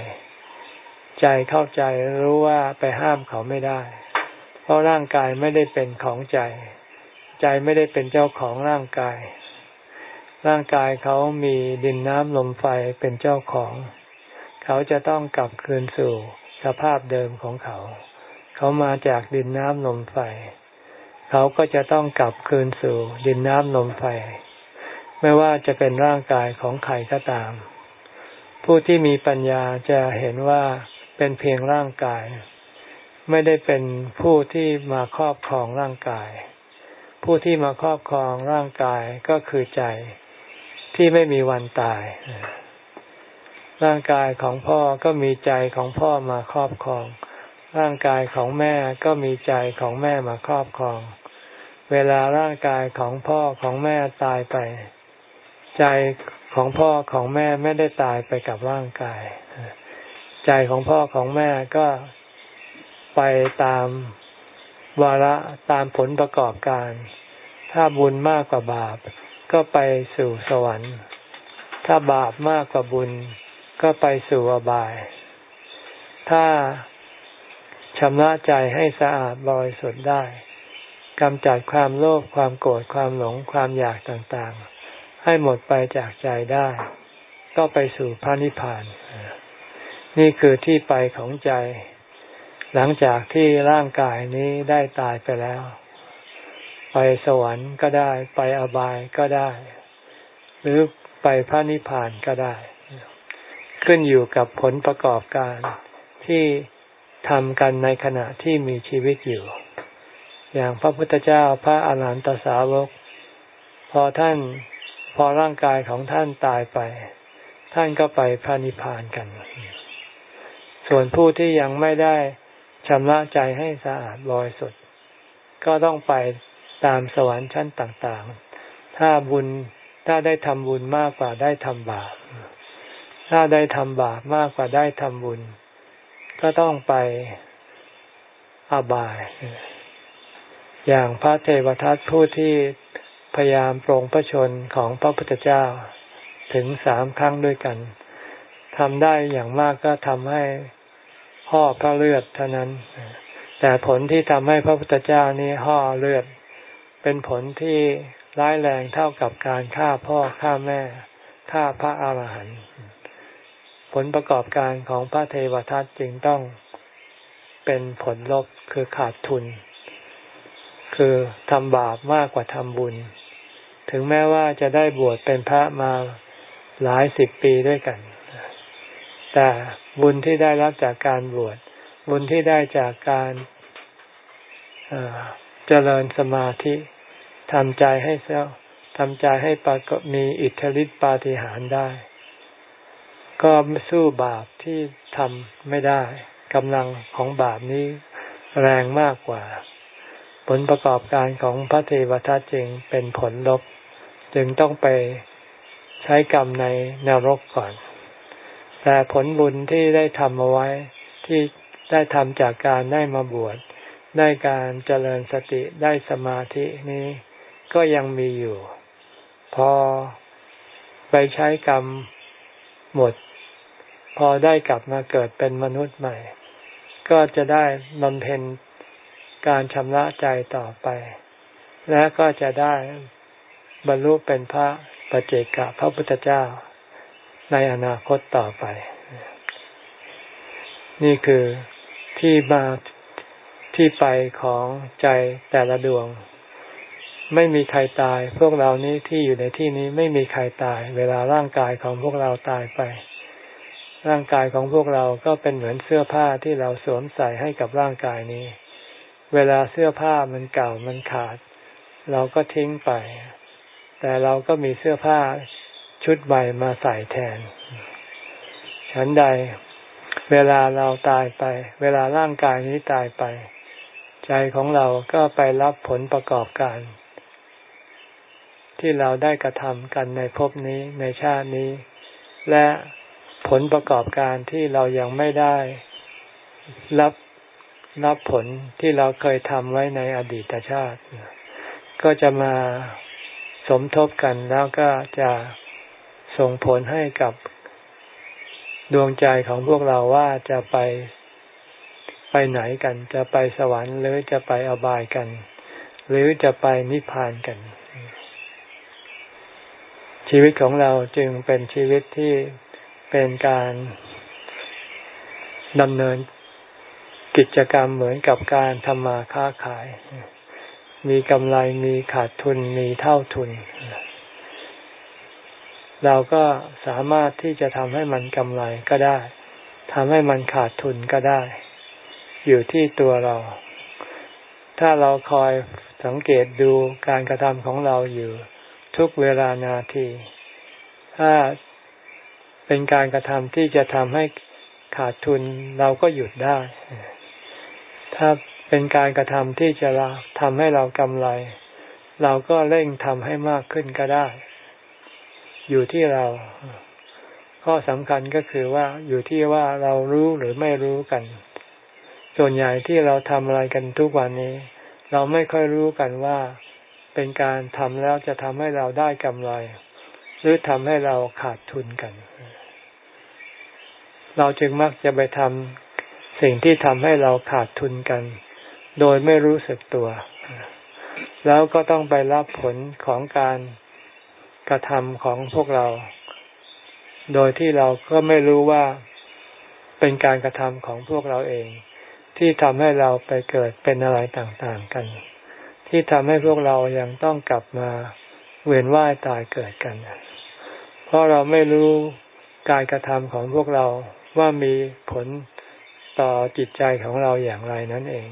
ใจเข้าใจรู้ว่าไปห้ามเขาไม่ได้ เพราะร่างกายไม่ได้เป็นของใจ ใจไม่ได้เป็นเจ้าของร่างกาย ร่างกายเขามีดินน้ำลมไฟเป็นเจ้าของ เขาจะต้องกลับคืนสู่สภาพเดิมของเขา เขามาจากดินน้ำลมไฟ เขาก็จะต้องกลับคืนสู่ดินน้ำลมไฟ ไม่ว่าจะเป็นร่างกายของใครก็ตาม ผู้ที่มีปัญญาจะเห็นว่า เป็นเพียงร่างกาย ไม่ได้เป็นผู้ที่มาครอบครองร่างกาย ผู้ที่มาครอบครองร่างกายก็คือใจที่ไม่มีวันตาย ร่างกายของพ่อก็มีใจของพ่อมาครอบครอง ร่างกายของแม่ก็มีใจของแม่มาครอบครอง เวลาร่างกายของพ่อของแม่ตายไป ใจของพ่อของแม่ไม่ได้ตายไปกับร่างกาย ใจของพ่อของแม่ก็ไปตามวาระตามผลประกอบการ ถ้าบุญมากกว่าบาป ก็ไปสู่สวรรค์ ถ้าบาปมากกว่าบุญ ก็ไปสู่อบาย ถ้าชำระใจให้สะอาดบริสุทธิ์ได้กำจัดความโลภความโกรธความหลงความอยากต่างๆ ให้หมดไปจากใจได้ ก็ไปสู่พระนิพพาน นี่คือที่ไปของใจ หลังจากที่ร่างกายนี้ได้ตายไปแล้ว ไปสวรรค์ก็ได้ ไปอบายก็ได้ หรือไปพระนิพพานก็ได้ ขึ้นอยู่กับผลประกอบการที่ทำกันในขณะที่มีชีวิตอยู่ อย่างพระพุทธเจ้าพระอาหารหันตสาวก พอท่านพอร่างกายของท่านตายไป ท่านก็ไปพระนิพพานกัน ส่วนผู้ที่ยังไม่ได้ชำระใจให้สะอาดบริสุทธิ์ก็ต้องไปตามสวรรค์ชั้นต่างๆ ถ้าบุญถ้าได้ทำบุญมากกว่าได้ทำบาป ถ้าได้ทำบาปมากกว่าได้ทำบุญ ก็ต้องไปอบาย อย่างพระเทวทัตผู้ที่พยายามปรงพระชนของพระพุทธเจ้าถึงสามครั้งด้วยกันทำได้อย่างมากก็ทำให้ ห่อพระเลือดเท่านั้น แต่ผลที่ทำให้พระพุทธเจ้านี้ห่อเลือด เป็นผลที่ร้ายแรงเท่ากับการฆ่าพ่อฆ่าแม่ฆ่าพระอาหารหันต์ผลประกอบการของพระเทวทัตจึงต้องเป็นผลลบคือขาดทุน คือทำบาปมากกว่าทำบุญ ถึงแม้ว่าจะได้บวชเป็นพระมาหลายสิบปีด้วยกัน แต่บุญที่ได้รับจากการบวชบุญที่ได้จากการเจริญสมาธิทำใจให้เซลทำใจให้ปรากฏมีอิทธิฤทธิปาฏิหาริย์ได้ ก็สู้บาปที่ทำไม่ได้กำลังของบาปนี้แรงมากกว่า ผลประกอบการของพระเทวทัตจึงเป็นผลลบ จึงต้องไปใช้กรรมในนรกก่อน แต่ผลบุญที่ได้ทำเอาไว้ที่ได้ทำจากการได้มาบวชได้การเจริญสติได้สมาธินี้ก็ยังมีอยู่ พอไปใช้กรรมหมด พอได้กลับมาเกิดเป็นมนุษย์ใหม่ ก็จะได้บำเพ็ญการชำระใจต่อไป และก็จะได้บรรลุเป็นพระปเจกะพระพุทธเจ้า ในอนาคตต่อไป นี่คือที่มาที่ไปของใจแต่ละดวง ไม่มีใครตาย พวกเรานี้ที่อยู่ในที่นี้ไม่มีใครตาย เวลาร่างกายของพวกเราตายไป ร่างกายของพวกเราก็เป็นเหมือนเสื้อผ้าที่เราสวมใส่ให้กับร่างกายนี้ เวลาเสื้อผ้ามันเก่ามันขาด เราก็ทิ้งไป แต่เราก็มีเสื้อผ้า ชุดใหม่มาใส่แทน ฉันใด เวลาเราตายไป เวลาร่างกายนี้ตายไป ใจของเราก็ไปรับผลประกอบการ ที่เราได้กระทำกันในภพนี้ในชาตินี้ และผลประกอบการที่เรายังไม่ได้รับรับผลที่เราเคยทำไว้ในอดีตชาติ ก็จะมาสมทบกันแล้วก็จะ ส่งผลให้กับดวงใจของพวกเราว่าจะไปไปไหนกัน จะไปสวรรค์หรือจะไปอบายกัน หรือจะไปนิพพานกัน ชีวิตของเราจึงเป็นชีวิตที่เป็นการดำเนินกิจกรรมเหมือนกับการทำมาค้าขาย มีกำไรมีขาดทุนมีเท่าทุนเเราก็สามารถที่จะทำให้มันกำไรก็ได้ทำให้มันขาดทุนก็ได้ อยู่ที่ตัวเรา ถ้าเราคอยสังเกตดูการกระทำของเราอยู่ทุกเวลานาที ถ้าเป็นการกระทำที่จะทำให้ขาดทุนเราก็หยุดได้ ถ้าเป็นการกระทำที่จะทำให้เรากำไร เราก็เร่งทำให้มากขึ้นก็ได้ อยู่ที่เรา ข้อสำคัญก็คือว่าอยู่ที่ว่าเรารู้หรือไม่รู้กัน ส่วนใหญ่ที่เราทำอะไรกันทุกวันนี้ เราไม่ค่อยรู้กันว่าเป็นการทำแล้วจะทำให้เราได้กำไร หรือทำให้เราขาดทุนกัน เราจึงมักจะไปทำสิ่งที่ทำให้เราขาดทุนกัน โดยไม่รู้สึกตัว แล้วก็ต้องไปรับผลของการ กระทำของพวกเรา โดยที่เราก็ไม่รู้ว่าเป็นการกระทำของพวกเราเอง ที่ทำให้เราไปเกิดเป็นอะไรต่างๆกัน ที่ทำให้พวกเรายังต้องกลับมาเวียนว่ายตายเกิดกัน เพราะเราไม่รู้การกระทำของพวกเราว่ามีผลต่อจิตใจของเราอย่างไรนั่นเอง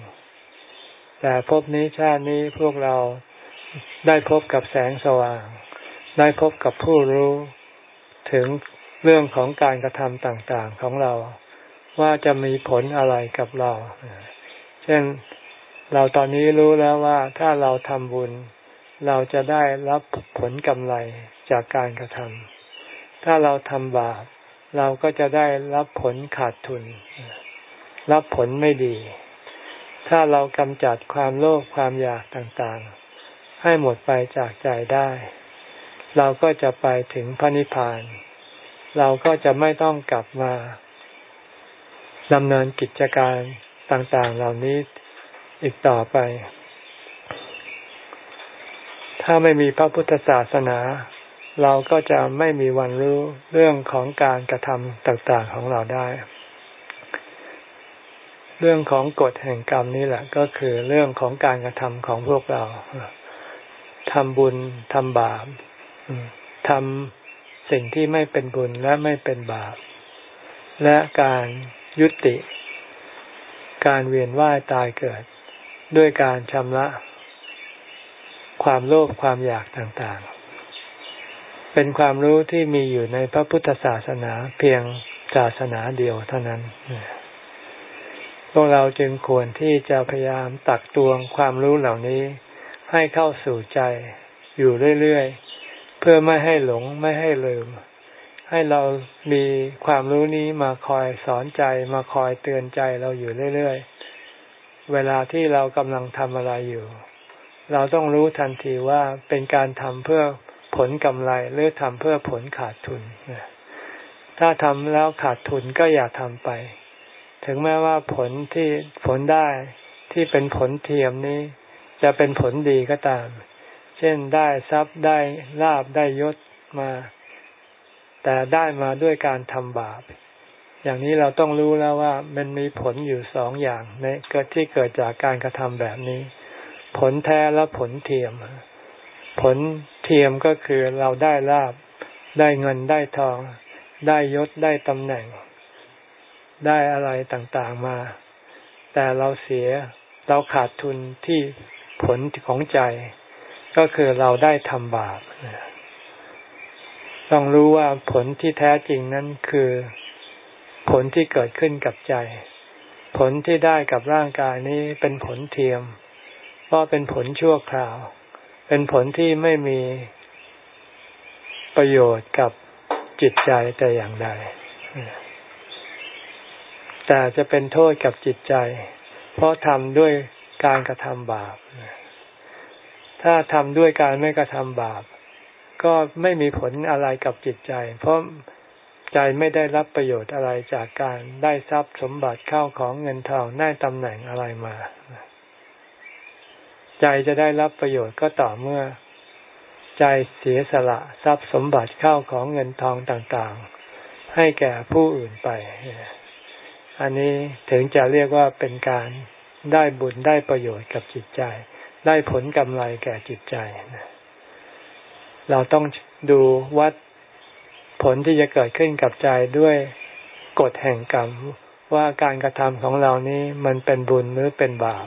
แต่พบนี้ชาตินี้พวกเราได้พบกับแสงสว่าง ได้พบกับผู้รู้ถึงเรื่องของการกระทำต่างๆของเรา ว่าจะมีผลอะไรกับเรา เช่นเราตอนนี้รู้แล้วว่าถ้าเราทำบุญ เราจะได้รับผลกำไรจากการกระทำถ้าเราทำบาปเราก็จะได้รับผลขาดทุน รับผลไม่ดี ถ้าเรากำจัดความโลภความอยากต่างๆ ให้หมดไปจากใจได้ เราก็จะไปถึงพระนิพพาน เราก็จะไม่ต้องกลับมาดำเนินกิจการต่างๆ เหล่านี้อีกต่อไป ถ้าไม่มีพระพุทธศาสนา เราก็จะไม่มีวันรู้เรื่องของการกระทำต่างๆของเราได้ เรื่องของกฎแห่งกรรมนี่แหละ ก็คือเรื่องของการกระทำของพวกเราทำบุญทำบาป ทำสิ่งที่ไม่เป็นบุญและไม่เป็นบาป และการยุติ การเวียนว่ายตายเกิด ด้วยการชำระ ความโลภความอยากต่างๆ เป็นความรู้ที่มีอยู่ในพระพุทธศาสนาเพียงศาสนาเดียวเท่านั้นพวกเราจึงควรที่จะพยายามตักตวงความรู้เหล่านี้ให้เข้าสู่ใจอยู่เรื่อยๆ เพื่อไม่ให้หลงไม่ให้ลืม ให้เรามีความรู้นี้มาคอยสอนใจมาคอยเตือนใจเราอยู่เรื่อยๆ เวลาที่เรากำลังทำอะไรอยู่ เราต้องรู้ทันทีว่าเป็นการทำเพื่อผลกำไรหรือทำเพื่อผลขาดทุน ถ้าทำแล้วขาดทุนก็อย่าทำไป ถึงแม้ว่าผลที่ผลได้ที่เป็นผลเทียมนี้ จะเป็นผลดีก็ตาม เช่นได้ทรัพย์ได้ลาบได้ยศมา แต่ได้มาด้วยการทำบาป อย่างนี้เราต้องรู้แล้วว่ามันมีผลอยู่สองอย่างในเกิดที่เกิดจากการกระทำแบบนี้ ผลแท้และผลเทียม ผลเทียมก็คือเราได้ลาบ ได้เงินได้ทอง ได้ยศได้ตำแหน่ง ได้อะไรต่างๆมา แต่เราเสียเราขาดทุนที่ผลของใจ ก็คือเราได้ทำบาปต้องรู้ว่าผลที่แท้จริงนั้นคือผลที่เกิดขึ้นกับใจ ผลที่ได้กับร่างกายนี้เป็นผลเทียม เพราะเป็นผลชั่วคราว เป็นผลที่ไม่มีประโยชน์กับจิตใจแต่อย่างใด แต่จะเป็นโทษกับจิตใจ เพราะทำด้วยการกระทำบาป ถ้าทำด้วยการไม่กระทำบาป ก็ไม่มีผลอะไรกับจิตใจ เพราะใจไม่ได้รับประโยชน์อะไรจากการได้ทรัพย์สมบัติเข้าของเงินทองได้ตำแหน่งอะไรมา ใจจะได้รับประโยชน์ก็ต่อเมื่อ ใจเสียสละทรัพย์สมบัติเข้าของเงินทองต่างๆ ให้แก่ผู้อื่นไป อันนี้ถึงจะเรียกว่าเป็นการได้บุญได้ประโยชน์กับจิตใจ ได้ผลกำไรแก่จิตใจ เราต้องดูวัดผลที่จะเกิดขึ้นกับใจด้วยกฎแห่งกรรม ว่าการกระทำของเรานี้มันเป็นบุญหรือเป็นบาป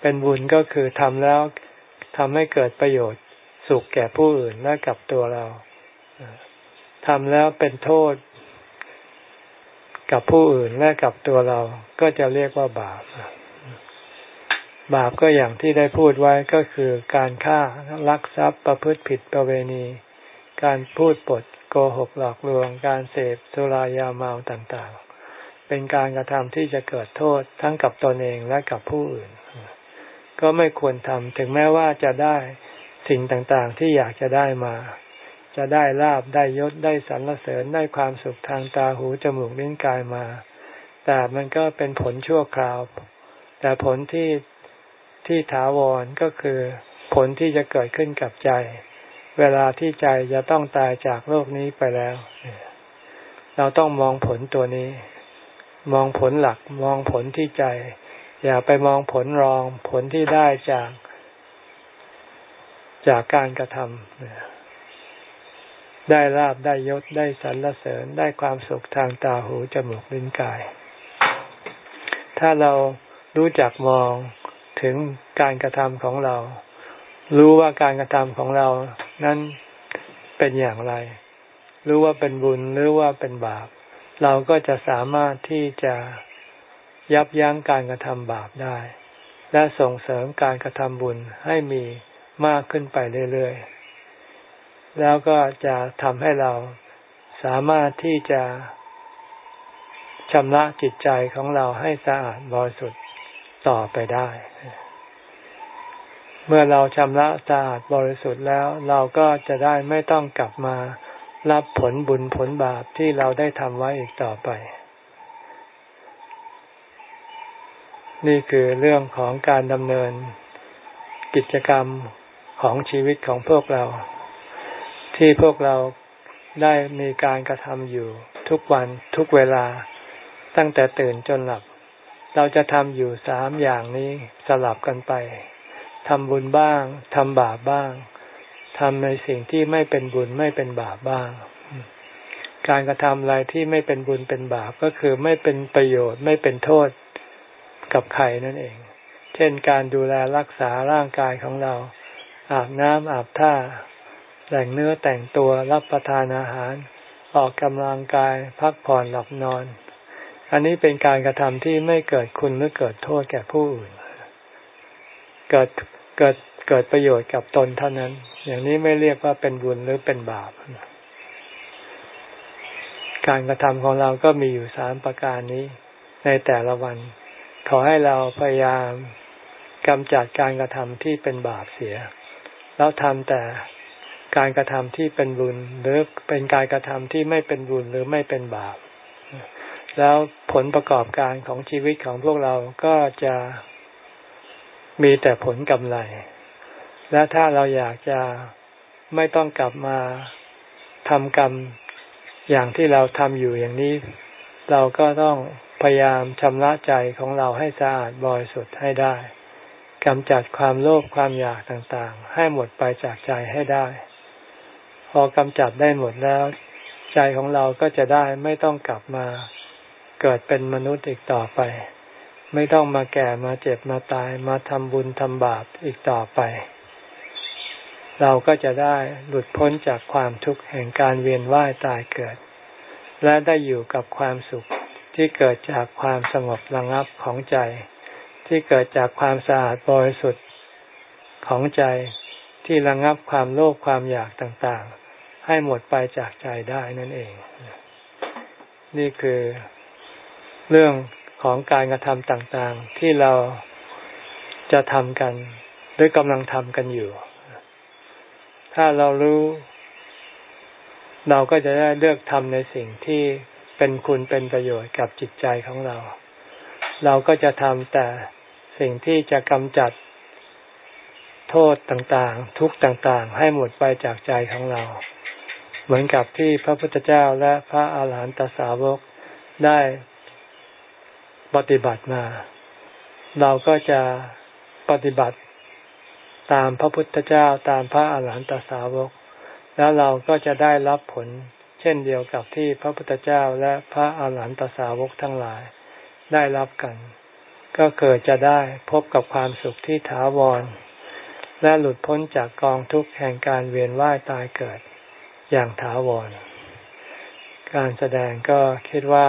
เป็นบุญก็คือทำแล้วทำให้เกิดประโยชน์สุขแก่ผู้อื่นและกับตัวเราทำแล้วเป็นโทษ กับผู้อื่นและกับตัวเราก็จะเรียกว่าบาป บาปก็อย่างที่ได้พูดไว้ก็คือการฆ่าลักทรัพย์ประพฤติผิดประเวณี การพูดปดโกหกหลอกลวง การเสพสุรายาเมาต่างๆ เป็นการกระทำที่จะเกิดโทษทั้งกับตนเองและกับผู้อื่น ก็ไม่ควรทำถึงแม้ว่าจะได้สิ่งต่างๆที่อยากจะได้มา จะได้ลาบได้ยศได้สรรเสริญได้ความสุขทางตาหูจมูกลิ้นกายมา แต่มันก็เป็นผลชั่วคราว แต่ผลที่ ที่ถาวรก็คือผลที่จะเกิดขึ้นกับใจ เวลาที่ใจจะต้องตายจากโลกนี้ไปแล้ว เราต้องมองผลตัวนี้ มองผลหลักมองผลที่ใจ อย่าไปมองผลรองผลที่ได้จาก จากการกระทได้ลาบได้ยศได้สรรเสริญได้ความสุขทางตาหูจมูกลิ้นกาย ถ้าเรารู้จักมอง ถึงการกระทำของเรา รู้ว่าการกระทำของเรา นั้นเป็นอย่างไร รู้ว่าเป็นบุญหรือว่าเป็นบาป เราก็จะสามารถที่จะยับยั้งการกระทำบาปได้ และส่งเสริมการกระทำบุญให้มีมากขึ้นไปเรื่อยๆ แล้วก็จะทำให้เราสามารถที่จะชำระจิตใจของเราให้สะอาดบริสุทธิ์ ต่อไปได้ เมื่อเราชำระสะอาดบริสุทธิ์แล้ว เราก็จะได้ไม่ต้องกลับมารับผลบุญผลบาปที่เราได้ทำไว้อีกต่อไป นี่คือเรื่องของการดำเนินกิจกรรมของชีวิตของพวกเรา ที่พวกเราได้มีการกระทำอยู่ทุกวันทุกเวลาตั้งแต่ตื่นจนหลับ เราจะทำอยู่สามอย่างนี้สลับกันไปทำบุญบ้างทำบาปบ้างทำในสิ่งที่ไม่เป็นบุญไม่เป็นบาปบ้าง การกระทำอะไรที่ไม่เป็นบุญเป็นบาปก็คือไม่เป็นประโยชน์ไม่เป็นโทษกับใครนั่นเอง เช่นการดูแลรักษาร่างกายของเรา อาบน้ำอาบท่าแต่งเนื้อแต่งตัวรับประทานอาหาร ออกกำลังกายพักผ่อนหลับนอน อันนี้เป็นการกระทำที่ไม่เกิดคุณหรือเกิดโทษแก่ผู้อื่น เกิดเกิดเกิดประโยชน์กับตนเท่านั้น อย่างนี้ไม่เรียกว่าเป็นบุญหรือเป็นบาป การกระทำของเราก็มีอยู่สามประการนี้ ในแต่ละวัน ขอให้เราพยายามกำจัดการกระทำที่เป็นบาปเสีย แล้วทำแต่การกระทำที่เป็นบุญ หรือเป็นการกระทำที่ไม่เป็นบุญหรือไม่เป็นบาป แล้วผลประกอบการของชีวิตของพวกเราก็จะมีแต่ผลกำไร และถ้าเราอยากจะไม่ต้องกลับมาทำกรรมอย่างที่เราทำอยู่อย่างนี้ เราก็ต้องพยายามชำระใจของเราให้สะอาดบริสุทธิ์ให้ได้กำจัดความโลภความอยากต่างๆ ให้หมดไปจากใจให้ได้ พอกำจัดได้หมดแล้ว ใจของเราก็จะได้ไม่ต้องกลับมา เกิดเป็นมนุษย์อีกต่อไป ไม่ต้องมาแก่มาเจ็บมาตายมาทำบุญทำบาปอีกต่อไป เราก็จะได้หลุดพ้นจากความทุกข์แห่งการเวียนว่ายตายเกิด และได้อยู่กับความสุขที่เกิดจากความสงบระงับของใจ ที่เกิดจากความสะอาดบริสุทธิ์ของใจที่ระงับความโลภความอยากต่างๆ ให้หมดไปจากใจได้นั่นเอง นี่คือ เรื่องของการกระทำต่างๆ ที่เราจะทำกัน หรือกำลังทำกันอยู่ ถ้าเรารู้ เราก็จะได้เลือกทำในสิ่งที่เป็นคุณเป็นประโยชน์กับจิตใจของเรา เราก็จะทำแต่สิ่งที่จะกำจัดโทษต่างๆ ทุกต่างๆ ให้หมดไปจากใจของเรา เหมือนกับที่พระพุทธเจ้าและพระอาหารหันตสาวกได้ ปฏิบัติมา เราก็จะปฏิบัติตามพระพุทธเจ้าตามพระอาหารหันตสาวก แล้วเราก็จะได้รับผล เช่นเดียวกับที่พระพุทธเจ้าและพระอาหารหันตสาวกทั้งหลาย ได้รับกัน ก็เกิดจะได้พบกับความสุขที่ถาวร และหลุดพ้นจากกองทุกข์แห่งการเวียนว่ายตายเกิดอย่างถาวร การแสดงก็คิดว่า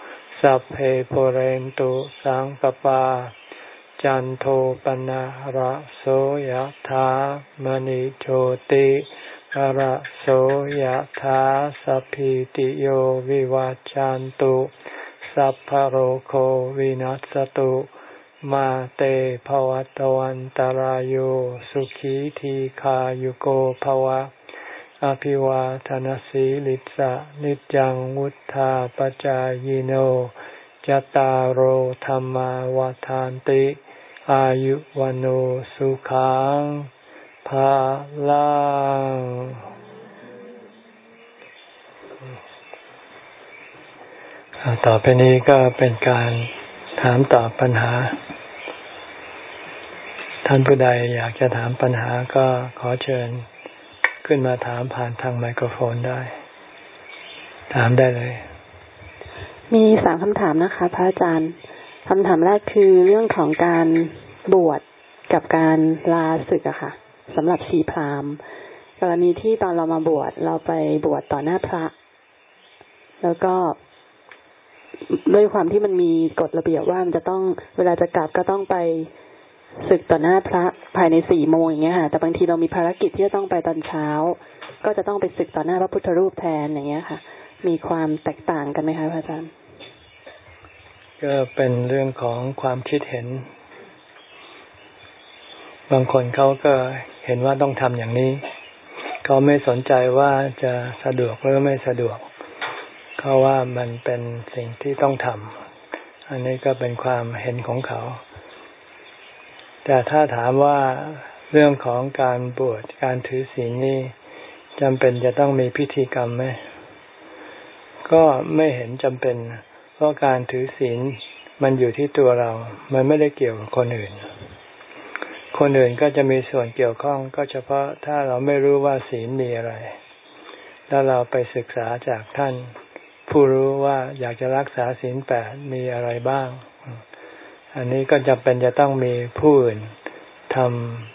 สัพเพปเรนตุสังกปา จันโทปนะระโสยธามณิโชติระโสยธาสัพพิติโยวิวัจจันตุสัพพโรโควินัสตุมาเตภวัตวันตารโยสุขีทีขายุโกภวะ อภิวาทานสีลิสะนิจังวุธาปจายโนจตารโหธรรมวาทานติ อายุวันโอสุขังภาลังต่อไปนี้ก็เป็นการถามตอบปัญหา ท่านผู้ใดอยากจะถามปัญหาก็ขอเชิญ ขึ้นมาถามผ่านทางไมโครโฟนได้ ถามได้เลย มีสามคำถามนะคะ พระอาจารย์คำถามแรกคือเรื่องของการบวชกับการลาศึกอะค่ะสำหรับชีพรามกรณีที่ตอนเรามาบวชเราไปบวชต่อหน้าพระ แล้วก็ด้วยความที่มันมีกฎระเบียบว่ามันจะต้องเวลาจะกลับก็ต้องไป ศึกต่อหน้าพระภายในสี่โมงอย่างเงี้ยค่ะ แต่บางทีเรามีภารกิจที่จะต้องไปตอนเช้า ก็จะต้องไปศึกต่อหน้าพระพุทธรูปแทนอย่างเงี้ยค่ะ มีความแตกต่างกันไหมคะพระอาจารย์ ก็เป็นเรื่องของความคิดเห็น บางคนเขาก็เห็นว่าต้องทำอย่างนี้เขาไม่สนใจว่าจะสะดวกหรือไม่สะดวกเขาว่ามันเป็นสิ่งที่ต้องทำอันนี้ก็เป็นความเห็นของเขา แต่ถ้าถามว่าเรื่องของการบวชการถือศีลนี่จำเป็นจะต้องมีพิธีกรรมไหมก็ไม่เห็นจำเป็น เพราะการถือศีลมันอยู่ที่ตัวเรา มันไม่ได้เกี่ยวกับคนอื่น คนอื่นก็จะมีส่วนเกี่ยวข้องก็เฉพาะถ้าเราไม่รู้ว่าศีลมีอะไร แล้วเราไปศึกษาจากท่าน ผู้รู้ว่าอยากจะรักษาศีลแปดมีอะไรบ้าง อันนี้ก็จะเป็นจะต้องมีผู้อื่นท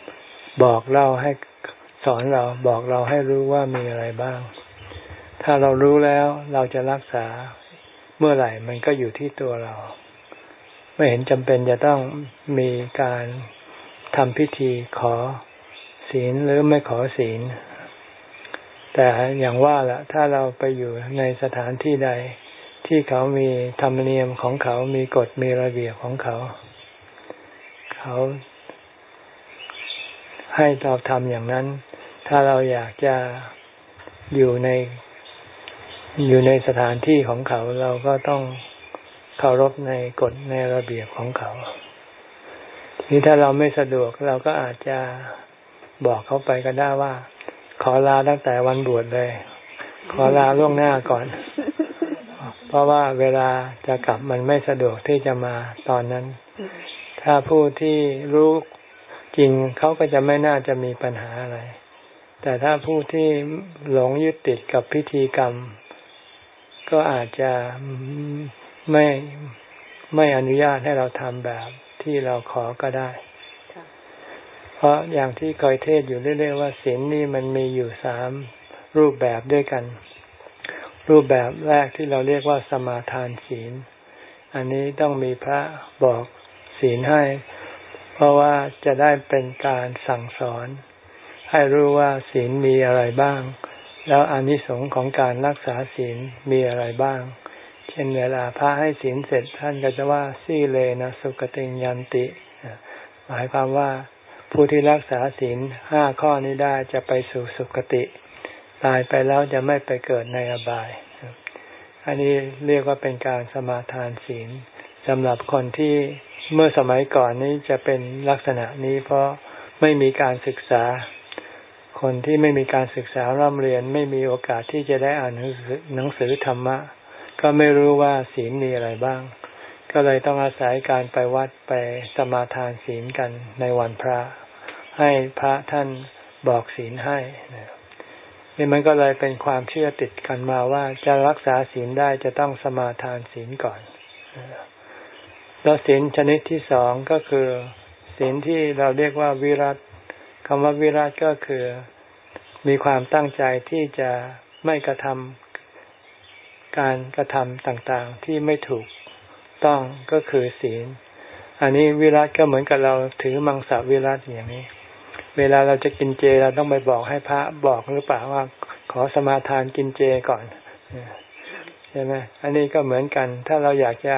ำบอกเล่าให้สอนเราบอกเราให้รู้ว่ามีอะไรบ้าง ถ้าเรารู้แล้วเราจะรักษาเมื่อไหร่มันก็อยู่ที่ตัวเรา ไม่เห็นจำเป็นจะต้องมีการทำพิธีขอศีลหรือไม่ขอศีล แต่อย่างว่าละถ้าเราไปอยู่ในสถานที่ใด ที่เขามีธรรมเนียมของเขามีกฎมีระเบียบของเขา เขาให้เราทำอย่างนั้น ถ้าเราอยากจะอยู่ในอยู่ในสถานที่ของเขาเราก็ต้องเคารพในกฎในระเบียบของเขานี่ถ้าเราไม่สะดวกเราก็อาจจะบอกเขาไปก็ได้ว่า ขอลาตั้งแต่วันบวชเลย ขอลาล่วงหน้าก่อน ราะว่าเวลาจะกลับมันไม่สะดวกที่จะมาตอนนั้น ถ้าผู้ที่รู้จริงเขาก็จะไม่น่าจะมีปัญหาอะไร แต่ถ้าผู้ที่หลงยึดติดกับพิธีกรรม ก็อาจจะไม่ไม่อนุญาตให้เราทำแบบที่เราขอก็ได้ เพราะอย่างที่เคยเทศอยู่เรื่อยๆว่าศีลนี่มันมีอยู่สามรูปแบบด้วยกัน รูปแบบแรกที่เราเรียกว่าสมาทานศีล อันนี้ต้องมีพระบอกศีลให้ เพราะว่าจะได้เป็นการสั่งสอน ให้รู้ว่าศีลมีอะไรบ้าง แล้วอานิสงส์ของการรักษาศีลมีอะไรบ้าง เช่นเวลาพระให้ศีลเสร็จท่านก็จะว่าสี่เลนะสุกติยันติ หมายความว่าผู้ที่รักษาศีลห้าข้อนี้ได้จะไปสู่สุคติ ตายไปแล้วจะไม่ไปเกิดในอบาย อันนี้เรียกว่าเป็นการสมาทานศีลสำหรับคนที่เมื่อสมัยก่อนนี้จะเป็นลักษณะนี้ เพราะไม่มีการศึกษา คนที่ไม่มีการศึกษาร่ำเรียนไม่มีโอกาสที่จะได้อ่านหนังสือธรรมะ ก็ไม่รู้ว่าศีลมีอะไรบ้าง ก็เลยต้องอาศัยการไปวัดไปสมาทานศีลกันในวันพระ ให้พระท่านบอกศีลให้ นี่มันก็เลยเป็นความเชื่อติดกันมาว่าจะรักษาศีลได้จะต้องสมาทานศีลก่อน แล้วศีลชนิดที่สองก็คือศีลที่เราเรียกว่าวิรัตคำว่าวิรัตก็คือมีความตั้งใจที่จะไม่กระทำการกระทำต่างๆ ที่ไม่ถูกต้องก็คือศีล อันนี้วิรัตก็เหมือนกับเราถือมังสวิรัตอย่างนี้ เวลาเราจะกินเจเราต้องไปบอกให้พระบอกหรือเปล่าว่า ขอสมาทานกินเจก่อนใช่ไหมอันนี้ก็เหมือนกัน ถ้าเราอยากจะ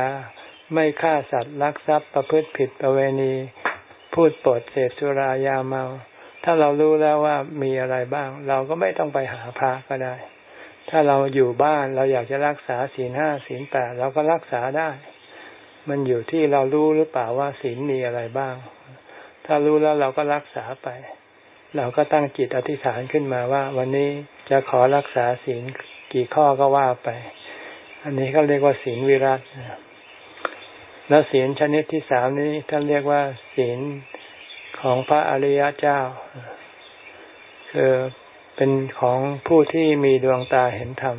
ไม่ฆ่าสัตว์ลักทรัพย์ประพฤติผิดประเวณี พูดปดเสพสุรายาเมา ถ้าเรารู้แล้วว่ามีอะไรบ้าง เราก็ไม่ต้องไปหาพระก็ได้ ถ้าเราอยู่บ้านเราอยากจะรักษาศีลห้าศีลแปดเราก็รักษาได้ มันอยู่ที่เรารู้หรือเปล่าว่าศีลมีอะไรบ้าง ถ้ารู้แล้วเราก็รักษาไป เราก็ตั้งจิตอธิษฐานขึ้นมาว่า วันนี้จะขอรักษาศีลกี่ข้อก็ว่าไป อันนี้เขาเรียกว่าศีลวิรัตแล้วศีลชนิดที่สามนี้ท่านเรียกว่า ศีลของพระอริยเจ้า คือเป็นของผู้ที่มีดวงตาเห็นธรรม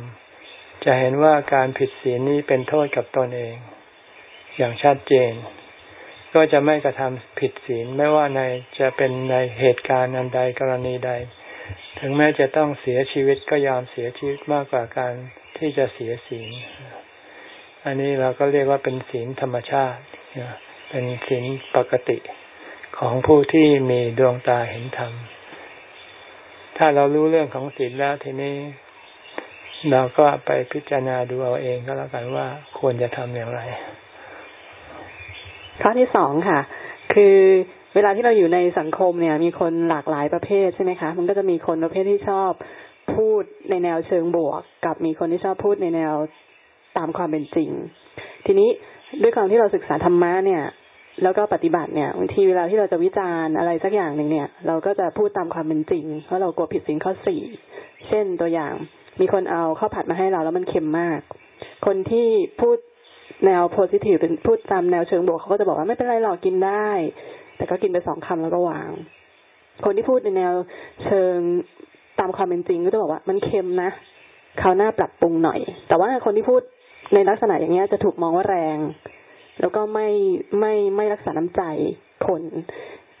จะเห็นว่าการผิดศีลนี้เป็นโทษกับตนเอง อย่างชัดเจน ก็จะไม่กระทำผิดศีลไม่ว่าในจะเป็นในเหตุการณ์อันใดกรณีใด ถึงแม้จะต้องเสียชีวิตก็ยอมเสียชีวิตมากกว่าการที่จะเสียศีล อันนี้เราก็เรียกว่าเป็นศีลธรรมชาติ เป็นศีลปกติของผู้ที่มีดวงตาเห็นธรรม ถ้าเรารู้เรื่องของศีลแล้วทีนี้ เราก็ไปพิจารณาดูเอาเองก็แล้วกันว่าควรจะทำอย่างไร ข้อที่สองค่ะ คือเวลาที่เราอยู่ในสังคมเนี่ย มีคนหลากหลายประเภทใช่ไหมคะ มันก็จะมีคนประเภทที่ชอบพูดในแนวเชิงบวก กับมีคนที่ชอบพูดในแนวตามความเป็นจริง ทีนี้ด้วยความที่เราศึกษาธรรมะเนี่ย แล้วก็ปฏิบัติเนี่ยบางทีเวลาที่เราจะวิจารณ์อะไรสักอย่างหนึ่งเนี่ย เราก็จะพูดตามความเป็นจริง เพราะเรากลัวผิดสิ่งข้อสี่เช่นตัวอย่าง มีคนเอาข้าวผัดมาให้เราแล้วมันเค็มมาก คนที่พูด แนวโพซิทีฟเป็นพูดตามแนวเชิงบวกเขาก็จะบอกว่าไม่เป็นไรหรอกกินได้ แต่ก็กินไปสองคำแล้วก็วาง คนที่พูดในแนวเชิงตามความเป็นจริงก็จะบอกว่า มันเค็มนะเขาหน้าปรับปรุงหน่อย แต่ว่าคนที่พูดในลักษณะอย่างเงี้ยจะถูกมองว่าแรง แล้วก็ไม่ไม่ไม่รักษาน้ำใจคน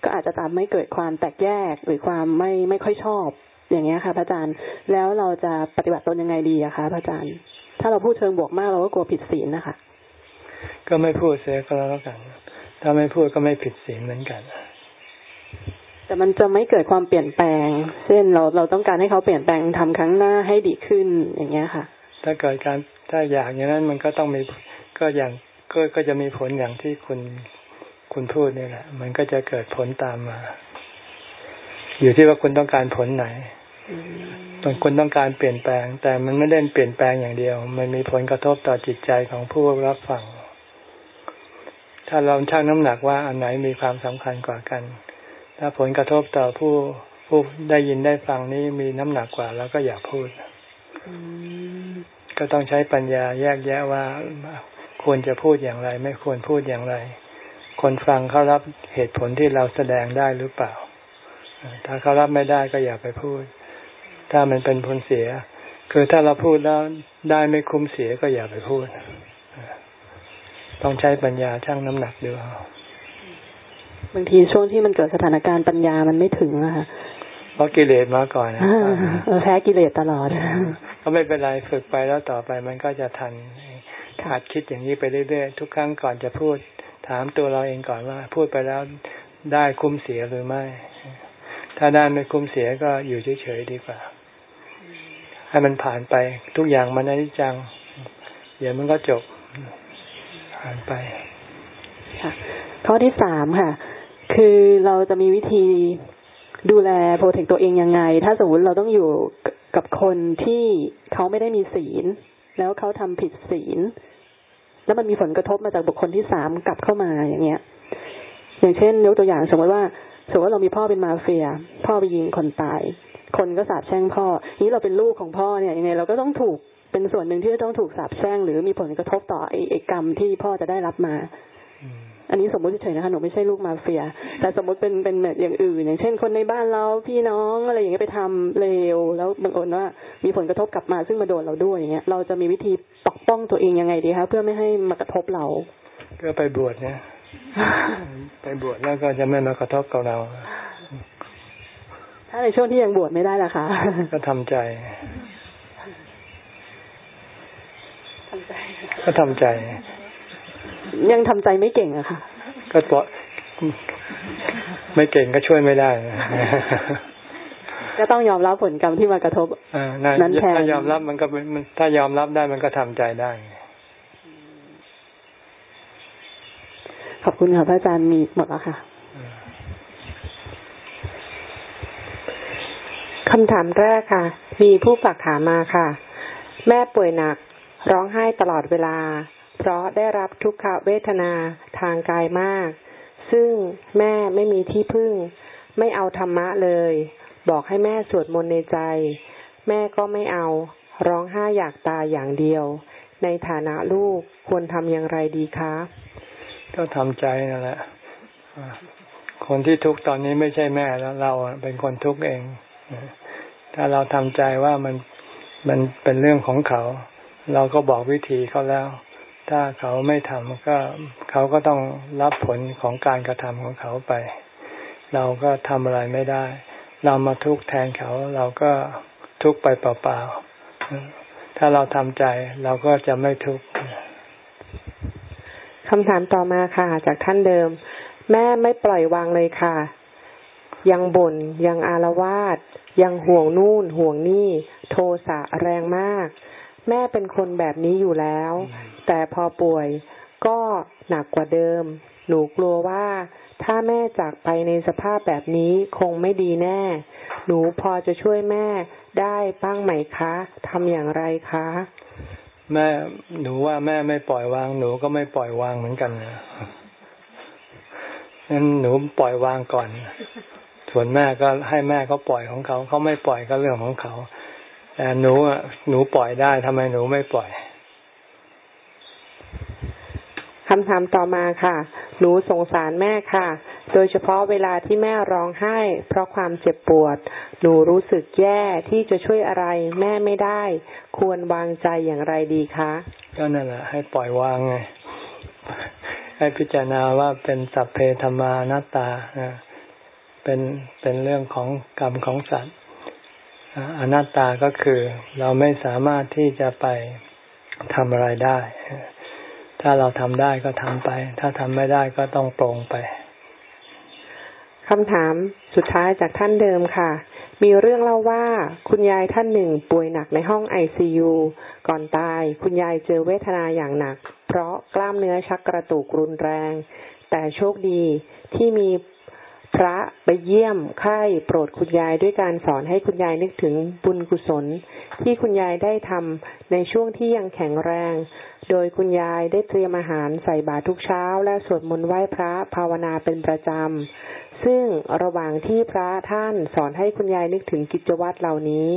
ก็อาจจะทำให้เกิดความแตกแยกหรือความไม่ไม่ค่อยชอบอย่างเงี้ยค่ะพระอาจารย์ แล้วเราจะปฏิบัติตนยังไงดีอะคะพระอาจารย์ ถ้าเราพูดเชิงบวกมากเราก็กลัวผิดศีลนะคะ ก็ไม่พูดเสียก็แล้วกัน ถ้าไม่พูดก็ไม่ผิดศีลเหมือนกัน แต่มันจะไม่เกิดความเปลี่ยนแปลง เช่นเราเราต้องการให้เขาเปลี่ยนแปลงทำครั้งหน้าให้ดีขึ้นอย่างเงี้ยค่ะ ถ้าเกิดการถ้าอยากอย่างนั้นมันก็ต้องมีก็อย่างก็ก็จะมีผลอย่างที่คุณคุณพูดนี่แหละ มันก็จะเกิดผลตามมา อยู่ที่ว่าคุณต้องการผลไหนบางคนต้องการเปลี่ยนแปลง แต่มันไม่ได้เปลี่ยนแปลงอย่างเดียว มันมีผลกระทบต่อจิตใจของผู้รับฟัง ถ้าเราชั่งน้ำหนักว่าอันไหนมีความสำคัญกว่ากัน ถ้าผลกระทบต่อผู้ผู้ได้ยินได้ฟังนี้มีน้ำหนักกว่าแล้วก็อย่าพูดก็ต้องใช้ปัญญาแยกแยะว่าควรจะพูดอย่างไร ไม่ควรพูดอย่างไร คนฟังเขารับเหตุผลที่เราแสดงได้หรือเปล่า ถ้าเขารับไม่ได้ก็อย่าไปพูด ถ้ามันเป็นผลเสีย คือถ้าเราพูดแล้วได้ไม่คุ้มเสียก็อย่าไปพูด ต้องใช้ปัญญาชั่งน้ำหนักดูบางทีช่วงที่มันเกิดสถานการณ์ปัญญามันไม่ถึงอะค่ะเพราะกิเลสมาก่อนนะแพ้กิเลสตลอด ก็ไม่เป็นไรฝึกไปแล้วต่อไปมันก็จะทันขาดคิดอย่างนี้ไปเรื่อยๆทุกครั้งก่อนจะพูด ถามตัวเราเองก่อนว่า พูดไปแล้วได้คุ้มเสียหรือไม่ ถ้าได้ไม่คุ้มเสียก็อยู่เฉยๆดีกว่า ให้มันผ่านไปทุกอย่างมันอนิจจัง เดี๋ยวมันก็จบ ผ่านไปข้อที่สามค่ะ คือเราจะมีวิธีดูแลโปรเทคตัวเองยังไง ถ้าสมมติเราต้องอยู่กับคนที่เขาไม่ได้มีศีล แล้วเขาทำผิดศีล แล้วมันมีผลกระทบมาจากบุคคลที่สามกลับเข้ามาอย่างเงี้ย อย่างเช่นยกตัวอย่างสมมติว่าสมมติว่าเรามีพ่อเป็นมาเฟีย พ่อไปยิงคนตาย คนก็สาบแช่งพ่อนี้เราเป็นลูกของพ่อเนี่ยยังไงเราก็ต้องถูก เป็นส่วนหนึ่งที่จะต้องถูกสาบแช่งหรือมีผลกระทบต่อไอ้กรรมที่พ่อจะได้รับมาอันนี้สมมติเฉยๆนะคะหนูไม่ใช่ลูกมาเฟีย แต่สมมติเป็นเป็นแบบอย่างอื่น อย่างเช่น คนในบ้านเราพี่น้องอะไรอย่างเงี้ยไปทำเลวแล้วบางคนว่ามีผลกระทบกลับมาซึ่งมาโดนเราด้วยอย่างเงี้ยเราจะมีวิธีปกป้องตัวเองยังไงดีคะเพื่อไม่ให้มากระทบเรา ก็ไปบวชเนี่ยไปบวชแล้วก็จะไม่มากระทบกับเรา ถ้าในช่วงที่ยังบวชไม่ได้ล่ะคะ ก็ทำใจ ก็ทำใจ ยังทำใจไม่เก่งอะค่ะ ก็ตัวไม่เก่งก็ช่วยไม่ได้ก็ต้องยอมรับผลกรรมที่มากระทบนั้นแทนถ้ายอมรับมันก็ถ้ายอมรับได้มันก็ทำใจได้ ขอบคุณค่ะพระอาจารย์มีหมดแล้วค่ะคำถามแรกค่ะ มีผู้ฝากถามมาค่ะ แม่ป่วยหนัก ร้องไห้ตลอดเวลา เพราะได้รับทุกขเวทนาทางกายมาก ซึ่งแม่ไม่มีที่พึ่ง ไม่เอาธรรมะเลย บอกให้แม่สวดมนต์ในใจ แม่ก็ไม่เอา ร้องไห้อยากตายอย่างเดียว ในฐานะลูกควรทำอย่างไรดีคะ ก็ทำใจนั่นแหละคนที่ทุกข์ตอนนี้ไม่ใช่แม่แล้ว เราเป็นคนทุกข์เอง ถ้าเราทำใจว่ามันมันเป็นเรื่องของเขา เราก็บอกวิธีเขาแล้ว ถ้าเขาไม่ทำก็เขาก็ต้องรับผลของการกระทำของเขาไป เราก็ทำอะไรไม่ได้ เรามาทุกข์แทนเขาเราก็ทุกข์ไปเปล่าๆ ถ้าเราทำใจเราก็จะไม่ทุกข์คำถามต่อมาค่ะ จากท่านเดิม แม่ไม่ปล่อยวางเลยค่ะ ยังบน่นยังอารวาสยังห่วงนู่นห่วงนี่ โทสะแรงมาก แม่เป็นคนแบบนี้อยู่แล้ว แต่พอป่วยก็หนักกว่าเดิม หนูกลัวว่าถ้าแม่จากไปในสภาพแบบนี้คงไม่ดีแน่ หนูพอจะช่วยแม่ได้บ้างไหมคะทำอย่างไรคะ แม่หนูว่าแม่ไม่ปล่อยวาง หนูก็ไม่ปล่อยวางเหมือนกันนะงั้นหนูปล่อยวางก่อน ส่วนแม่ก็ให้แม่เขาปล่อยของเขา เขาไม่ปล่อยก็เรื่องของเขา แต่หนูอะหนูปล่อยได้ทำไมหนูไม่ปล่อยคำถามต่อมาค่ะ หนูสงสารแม่ค่ะ โดยเฉพาะเวลาที่แม่ร้องไห้ เพราะความเจ็บปวด หนูรู้สึกแย่ที่จะช่วยอะไร แม่ไม่ได้ ควรวางใจอย่างไรดีคะ ก็นั่นแหละให้ปล่อยวางไง ให้พิจารณาว่าเป็นสัพเพธรรมานัตตา เป็นเป็นเรื่องของกรรมของสัตว์ อนัตตาก็คือเราไม่สามารถที่จะไปทำอะไรได้ ถ้าเราทำได้ก็ทำไป ถ้าทำไม่ได้ก็ต้องปรงไปคำถามสุดท้ายจากท่านเดิมค่ะ มีเรื่องเล่าว่าคุณยายท่านหนึ่งป่วยหนักในห้องไอซียูก่อนตาย คุณยายเจอเวทนาอย่างหนัก เพราะกล้ามเนื้อชักกระตุกรุนแรง แต่โชคดีที่มี พระไปเยี่ยมไข้โปรดคุณยายด้วยการสอนให้คุณยายนึกถึงบุญกุศล ที่คุณยายได้ทำในช่วงที่ยังแข็งแรง โดยคุณยายได้เตรียมอาหารใส่บาตรทุกเช้า และสวดมนต์ไหว้พระภาวนาเป็นประจำ ซึ่งระหว่างที่พระท่านสอนให้คุณยายนึกถึงกิจวัตรเหล่านี้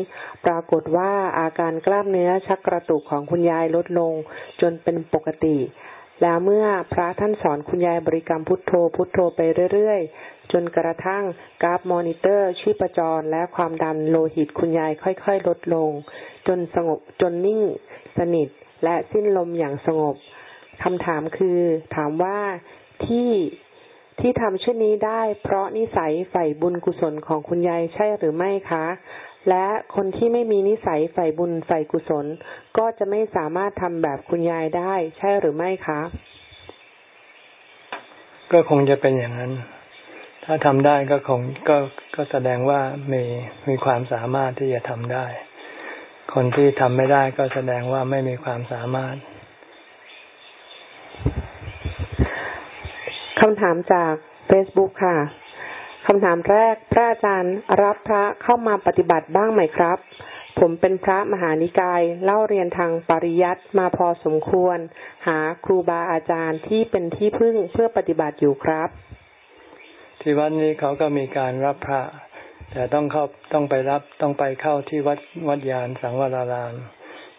ปรากฏว่าอาการกล้ามเนื้อชักกระตุกของคุณยายลดลง จนเป็นปกติแล้วเมื่อพระท่านสอนคุณยายบริกรรมพุทโธพุทโธไปเรื่อย จนกระทั่งกราฟมอนิเตอร์ ชีพจรและความดันโลหิตคุณยายค่อยๆ ลดลง จนสงบจนนิ่งสนิทและสิ้นลมอย่างสงบคำถามคือ ถามว่าที่ที่ทำเช่นนี้ได้เพราะนิสัยใฝ่บุญกุศลของคุณยายใช่หรือไม่คะ และคนที่ไม่มีนิสัยใฝ่บุญใฝ่กุศล ก็จะไม่สามารถทำแบบคุณยายได้ใช่หรือไม่คะ ก็คงจะเป็นอย่างนั้น ถ้าทำได้ก็คงก็ก็แสดงว่ามีมีความสามารถที่จะทำได้ คนที่ทำไม่ได้ก็แสดงว่าไม่มีความสามารถคำถามจาก Facebook ค่ะคำถามแรก พระอาจารย์รับพระเข้ามาปฏิบัติบ้างไหมครับ ผมเป็นพระมหานิกายเล่าเรียนทางปริยัติมาพอสมควร หาครูบาอาจารย์ที่เป็นที่พึ่งเพื่อปฏิบัติอยู่ครับ ที่วัดนี้เขาก็มีการรับพระ แต่ต้องเข้าต้องไปรับต้องไปเข้าที่วัดวัดยานสังวราราม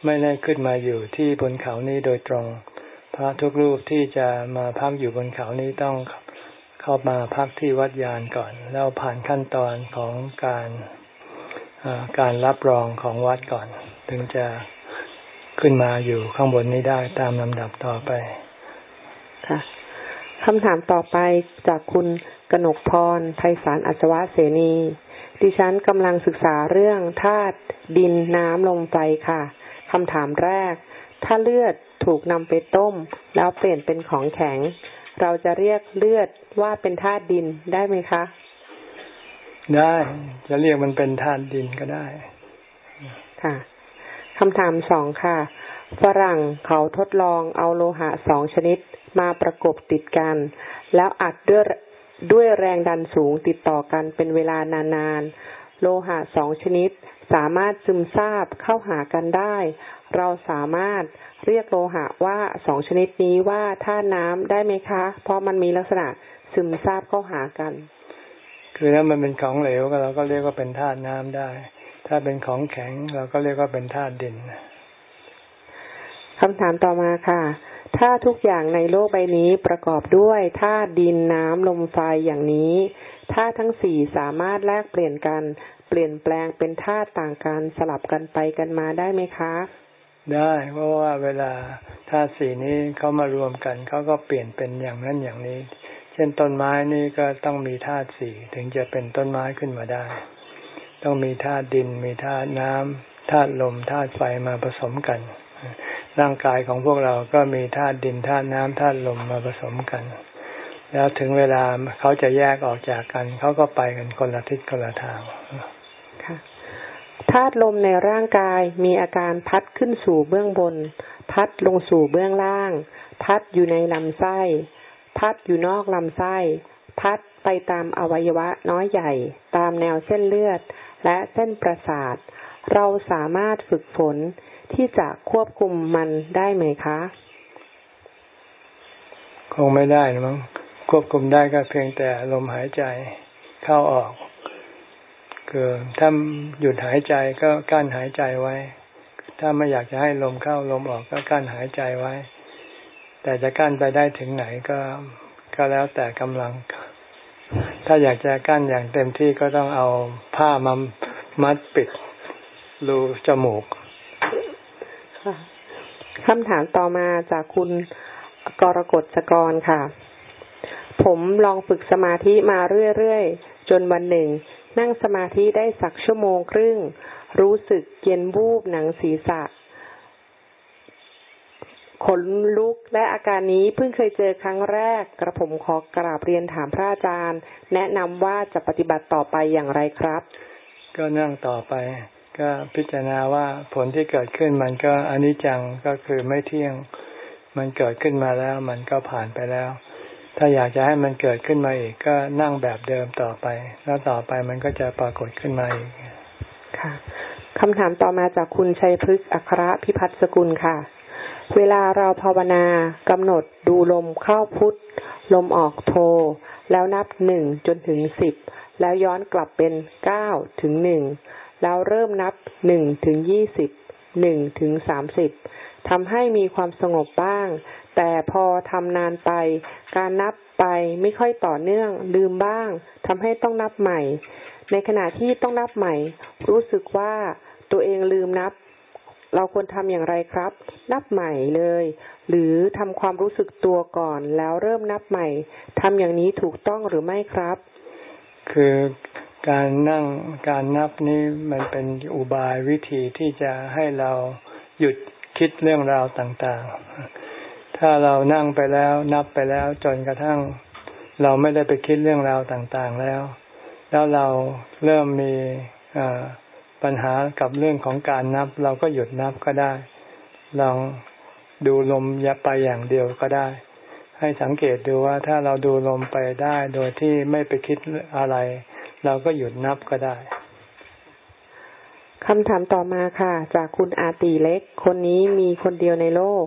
ไม่ได้ขึ้นมาอยู่ที่บนเขานี้โดยตรง พระทุกรูปที่จะมาพักอยู่บนเขานี้ต้องเข้ามาพักที่วัดยานก่อน แล้วผ่านขั้นตอนของการการรับรองของวัดก่อน ถึงจะขึ้นมาอยู่ข้างบนนี้ได้ตามลำดับต่อไปค่ะคำถามต่อไปจากคุณ กนกพรไพศาลอัศวะเสนี ดิฉันกำลังศึกษาเรื่องธาตุดินน้ำลมไฟค่ะคำถามแรก ถ้าเลือดถูกนำไปต้ม แล้วเปลี่ยนเป็นของแข็ง เราจะเรียกเลือดว่าเป็นธาตุดินได้ไหมคะ ได้จะเรียกมันเป็นธาตุดินก็ได้ค่ะคำถามสองค่ะ ฝรั่งเขาทดลองเอาโลหะสองชนิดมาประกบติดกัน แล้วอัดด้วย ด้วยแรงดันสูงติดต่อกันเป็นเวลานานโลหะสองชนิดสามารถซึมซาบเข้าหากันได้ เราสามารถเรียกโลหะว่าสองชนิดนี้ว่าธาตุน้ำได้ไหมคะ เพราะมันมีลักษณะซึมซาบเข้าหากัน คือถ้ามันเป็นของเหลวก็เราก็เรียกว่าเป็นธาตุน้ำได้ ถ้าเป็นของแข็งเราก็เรียกว่าเป็นธาตุดินคำถามต่อมาค่ะ ถ้าทุกอย่างในโลกใบนี้ประกอบด้วยธาตุดินน้ำลมไฟอย่างนี้ธาตุทั้งสี่สามารถแลกเปลี่ยนกัน เปลี่ยนแปลงเป็นธาตุต่างกันสลับกันไปกันมาได้ไหมคะ ได้เพราะว่าเวลาธาตุสี่นี้เขามารวมกันเขาก็เปลี่ยนเป็นอย่างนั้นอย่างนี้ เช่นต้นไม้นี่ก็ต้องมีธาตุสี่ถึงจะเป็นต้นไม้ขึ้นมาได้ ต้องมีธาตุดิน มีธาตุน้ำธาตุลมธาตุไฟมาผสมกัน ร่างกายของพวกเราก็มีธาตุดินธาตุน้ำธาตุลมมาผสมกัน แล้วถึงเวลาเขาจะแยกออกจากกัน เขาก็ไปกันคนละทิศคนละทางค่ะธาตุลมในร่างกายมีอาการพัดขึ้นสู่เบื้องบน พัดลงสู่เบื้องล่าง พัดอยู่ในลำไส้ พัดอยู่นอกลำไส้ พัดไปตามอวัยวะน้อยใหญ่ ตามแนวเส้นเลือดและเส้นประสาท เราสามารถฝึกฝน ที่จะควบคุมมันได้ไหมคะ คงไม่ได้นะมั้งควบคุมได้ก็เพียงแต่ลมหายใจเข้าออก คือถ้าหยุดหายใจก็กั้นหายใจไว้ ถ้าไม่อยากจะให้ลมเข้าลมออกก็กั้นหายใจไว้ แต่จะกั้นไปได้ถึงไหนก็ก็แล้วแต่กำลัง ถ้าอยากจะกั้นอย่างเต็มที่ก็ต้องเอาผ้ามามัดปิดรูจมูก คำถามต่อมาจากคุณกรกฎสกรค่ะ ผมลองฝึกสมาธิมาเรื่อยๆ จนวันหนึ่ง นั่งสมาธิได้สักชั่วโมงครึ่ง รู้สึกเย็นบูบหนังศีรษะ ขนลุกและอาการนี้เพิ่งเคยเจอครั้งแรก กระผมขอกราบเรียนถามพระอาจารย์ แนะนำว่าจะปฏิบัติต่อไปอย่างไรครับ ก็นั่งต่อไป ก็พิจารณาว่าผลที่เกิดขึ้นมันก็อนิจจังก็คือไม่เที่ยง มันเกิดขึ้นมาแล้วมันก็ผ่านไปแล้ว ถ้าอยากจะให้มันเกิดขึ้นมาอีกก็นั่งแบบเดิมต่อไป แล้วต่อไปมันก็จะปรากฏขึ้นมาอีกค่ะคำถามต่อมาจากคุณชัยพฤกษ์อัครพิพัฒน์สกุลค่ะ เวลาเราภาวนากำหนดดูลมเข้าพุทธลมออกโท แล้วนับหนึ่งจนถึงสิบแล้วย้อนกลับเป็นเก้าถึงหนึ่ง แล้วเริ่มนับหนึ่งถึงยี่สิบหนึ่งถึงสามสิบทำให้มีความสงบบ้าง แต่พอทำนานไป การนับไปไม่ค่อยต่อเนื่องลืมบ้างทำให้ต้องนับใหม่ ในขณะที่ต้องนับใหม่ รู้สึกว่าตัวเองลืมนับ เราควรทำอย่างไรครับ นับใหม่เลย หรือทำความรู้สึกตัวก่อนแล้วเริ่มนับใหม่ทำอย่างนี้ถูกต้องหรือไม่ครับ คือ การนั่งการนับนี้มันเป็นอุบายวิธีที่จะให้เราหยุดคิดเรื่องราวต่างๆ ถ้าเรานั่งไปแล้วนับไปแล้วจนกระทั่ง เราไม่ได้ไปคิดเรื่องราวต่างๆแล้ว แล้วเราเริ่มมีปัญหากับเรื่องของการนับ เราก็หยุดนับก็ได้ ลองดูลมยไปอย่างเดียวก็ได้ ให้สังเกตดูว่าถ้าเราดูลมไปได้โดยที่ไม่ไปคิดอะไร เราก็หยุดนับก็ได้คำถามต่อมาค่ะ จากคุณอาตีเล็ก คนนี้มีคนเดียวในโลก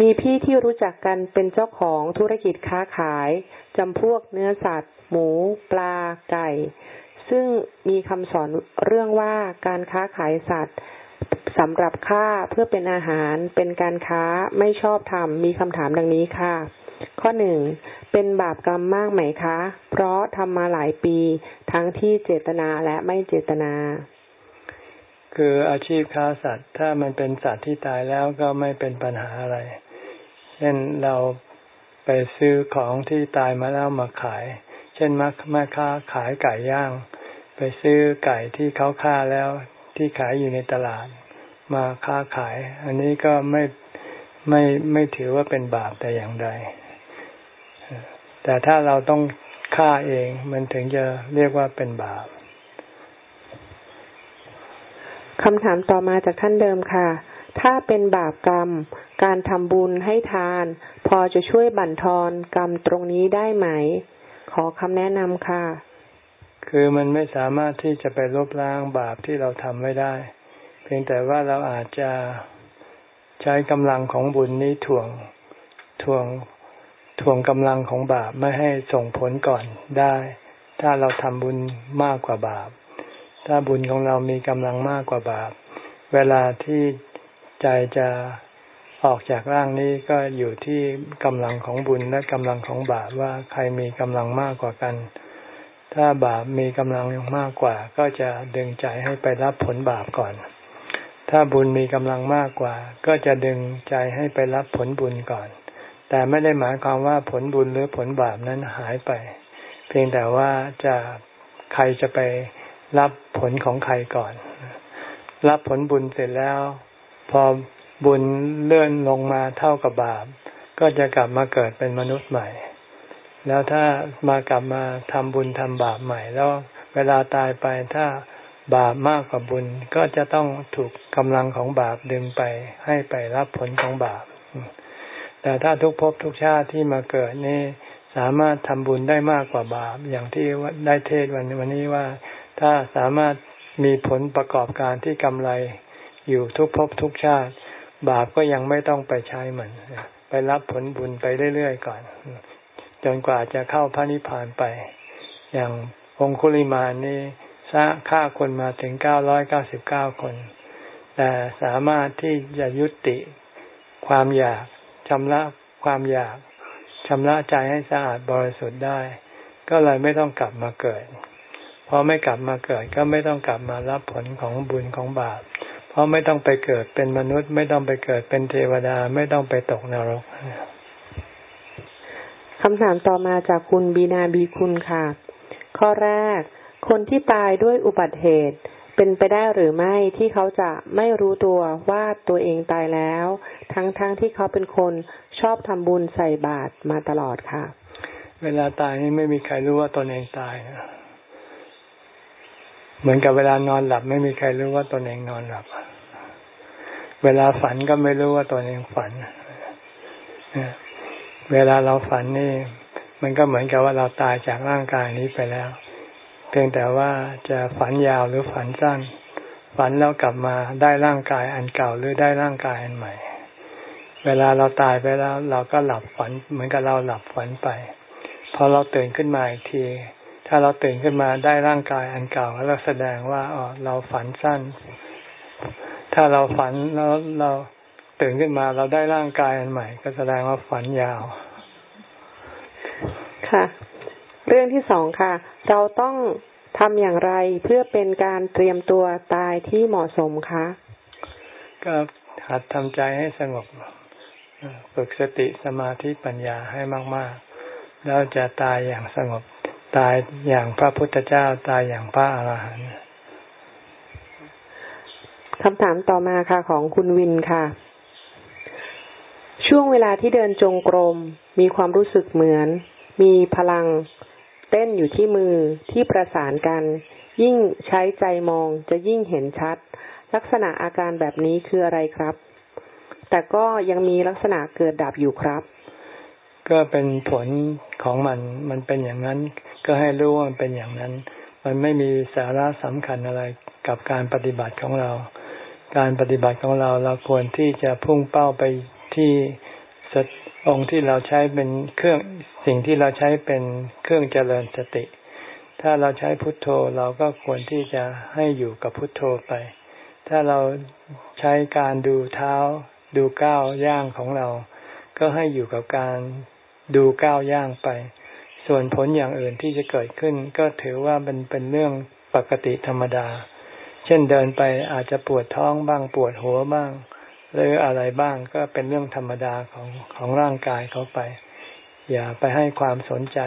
มีพี่ที่รู้จักกันเป็นเจ้าของธุรกิจค้าขายจำพวกเนื้อสัตว์ หมู ปลา ไก่ ซึ่งมีคำสอนเรื่องว่าการค้าขายสัตว์สำหรับค่าเพื่อเป็นอาหารเป็นการค้าไม่ชอบทำมีคำถามดังนี้ค่ะ ข้อหนึ่งเป็นบาปกรรมมากไหมคะ เพราะทำมาหลายปีทั้งที่เจตนาและไม่เจตนา คืออาชีพค้าสัตว์ ถ้ามันเป็นสัตว์ที่ตายแล้วก็ไม่เป็นปัญหาอะไร เช่นเราไปซื้อของที่ตายมาแล้วมาขาย เช่นมาแม่ค้าขายไก่ย่าง ไปซื้อไก่ที่เขาฆ่าแล้วที่ขายอยู่ในตลาด มาค้าขาย อันนี้ก็ไม่ไม่ไม่ถือว่าเป็นบาปแต่อย่างใด แต่ถ้าเราต้องฆ่าเองมันถึงจะเรียกว่าเป็นบาปคำถามต่อมาจากท่านเดิมค่ะ ถ้าเป็นบาปกรรม การทำบุญให้ทาน พอจะช่วยบั่นทอนกรรมตรงนี้ได้ไหม ขอคำแนะนำค่ะ คือมันไม่สามารถที่จะไปลบล้างบาปที่เราทำไม่ได้ เพียงแต่ว่าเราอาจจะใช้กำลังของบุญนี้ถ่วงถ่วง ถ่วงกำลังของบาปไม่ให้ส่งผลก่อนได้ ถ้าเราทำบุญมากกว่าบาป ถ้าบุญของเรามีกำลังมากกว่าบาป เวลาที่ใจจะออกจากร่างนี้ก็อยู่ที่กำลังของบุญและกำลังของบาปว่าใครมีกำลังมากกว่ากัน ถ้าบาปมีกำลังมากกว่า ก็จะดึงใจให้ไปรับผลบาปก่อน ถ้าบุญมีกำลังมากกว่า ก็จะดึงใจให้ไปรับผลบุญก่อน แต่ไม่ได้หมายความว่าผลบุญหรือผลบาปนั้นหายไป เพียงแต่ว่าจะใครจะไปรับผลของใครก่อน รับผลบุญเสร็จแล้ว พอบุญเลื่อนลงมาเท่ากับบาป ก็จะกลับมาเกิดเป็นมนุษย์ใหม่ แล้วถ้ามากลับมาทำบุญทำบาปใหม่แล้วเวลาตายไปถ้าบาปมากกว่าบุญก็จะต้องถูกกำลังของบาปดึงไปให้ไปรับผลของบาป แต่ถ้าทุกภพทุกชาติที่มาเกิดนี่สามารถทำบุญได้มากกว่าบาปอย่างที่ได้เทศวันวันนี้ว่า ถ้าสามารถมีผลประกอบการที่กำไรอยู่ทุกภพทุกชาติ บาปก็ยังไม่ต้องไปใช้มัน ไปรับผลบุญไปเรื่อยๆก่อน จนกว่าจะเข้าพระนิพพานไป อย่างองคุลิมานี่ฆ่าคนมาถึงเก้าร้อยเก้าสิบเก้าคน แต่สามารถที่จะยุติความอยาก ชำระความอยากชำระใจให้สะอาดบริสุทธิ์ได้ ก็เลยไม่ต้องกลับมาเกิดพอไม่กลับมาเกิดก็ไม่ต้องกลับมารับผลของบุญของบาปพราะไม่ต้องไปเกิดเป็นมนุษย์ ไม่ต้องไปเกิดเป็นเทวดาไม่ต้องไปตกนรกคำถามต่อมาจากคุณบีนาบีคุณค่ะ ข้อแรก คนที่ตายด้วยอุบัติเหตุ เป็นไปได้หรือไม่ที่เขาจะไม่รู้ตัวว่าตัวเองตายแล้ว ทั้งๆทที่เขาเป็นคนชอบทำบุญใส่บาตรมาตลอดค่ะ เวลาตายนี่ไม่มีใครรู้ว่าตนเองตายนะเหมือนกับเวลานอนหลับ ไม่มีใครรู้ว่าตนเองนอนหลับ เวลาฝันก็ไม่รู้ว่าตนเองฝัน เวลาเราฝันนี่ มันก็เหมือนกับว่าเราตายจากร่างกายนี้ไปแล้ว เพียงแต่ว่าจะฝันยาวหรือฝันสั้น ฝันแล้วกลับมาได้ร่างกายอันเก่าหรือได้ร่างกายอันใหม่ เวลาเราตายไปแล้วเราก็หลับฝัน เหมือนกับเราหลับฝันไป พอเราตื่นขึ้นมาอีกที ถ้าเราตื่นขึ้นมาได้ร่างกายอันเก่าแล้วแสดงว่าอ๋อเราฝันสั้น ถ้าเราฝันแล้วเราตื่นขึ้นมาเราได้ร่างกายอันใหม่ ก็แสดงว่าฝันยาว ค่ะ เรื่องที่สองค่ะ เราต้องทำอย่างไรเพื่อเป็นการเตรียมตัวตายที่เหมาะสมคะ ก็หัดทำใจให้สงบฝึกสติสมาธิปัญญาให้มาก ๆ แล้วจะตายอย่างสงบ ตายอย่างพระพุทธเจ้าตายอย่างพระอาหารหันต์คำถามต่อมาค่ะของคุณวินค่ะ ช่วงเวลาที่เดินจงกรม มีความรู้สึกเหมือน มีพลัง เต้นอยู่ที่มือที่ประสานกัน ยิ่งใช้ใจมองจะยิ่งเห็นชัด ลักษณะอาการแบบนี้คืออะไรครับ แต่ก็ยังมีลักษณะเกิดดับอยู่ครับ ก็เป็นผลของมัน มันเป็นอย่างนั้น ก็ให้รู้ว่ามันเป็นอย่างนั้น มันไม่มีสาระสำคัญอะไรกับการปฏิบัติของเรา การปฏิบัติของเราเราควรที่จะพุ่งเป้าไปที่ องค์ที่เราใช้เป็นเครื่องสิ่งที่เราใช้เป็นเครื่องเจริญสติ ถ้าเราใช้พุทโธเราก็ควรที่จะให้อยู่กับพุทโธไป ถ้าเราใช้การดูเท้า ดูก้าวย่างของเรา ก็ให้อยู่กับการดูก้าวย่างไป ส่วนผลอย่างอื่นที่จะเกิดขึ้น ก็ถือว่ามันเป็นเรื่องปกติธรรมดา เช่นเดินไปอาจจะปวดท้องบ้างปวดหัวบ้าง หรืออะไรบ้างก็เป็นเรื่องธรรมดาของของร่างกายเขาไป อย่าไปให้ความสนใจ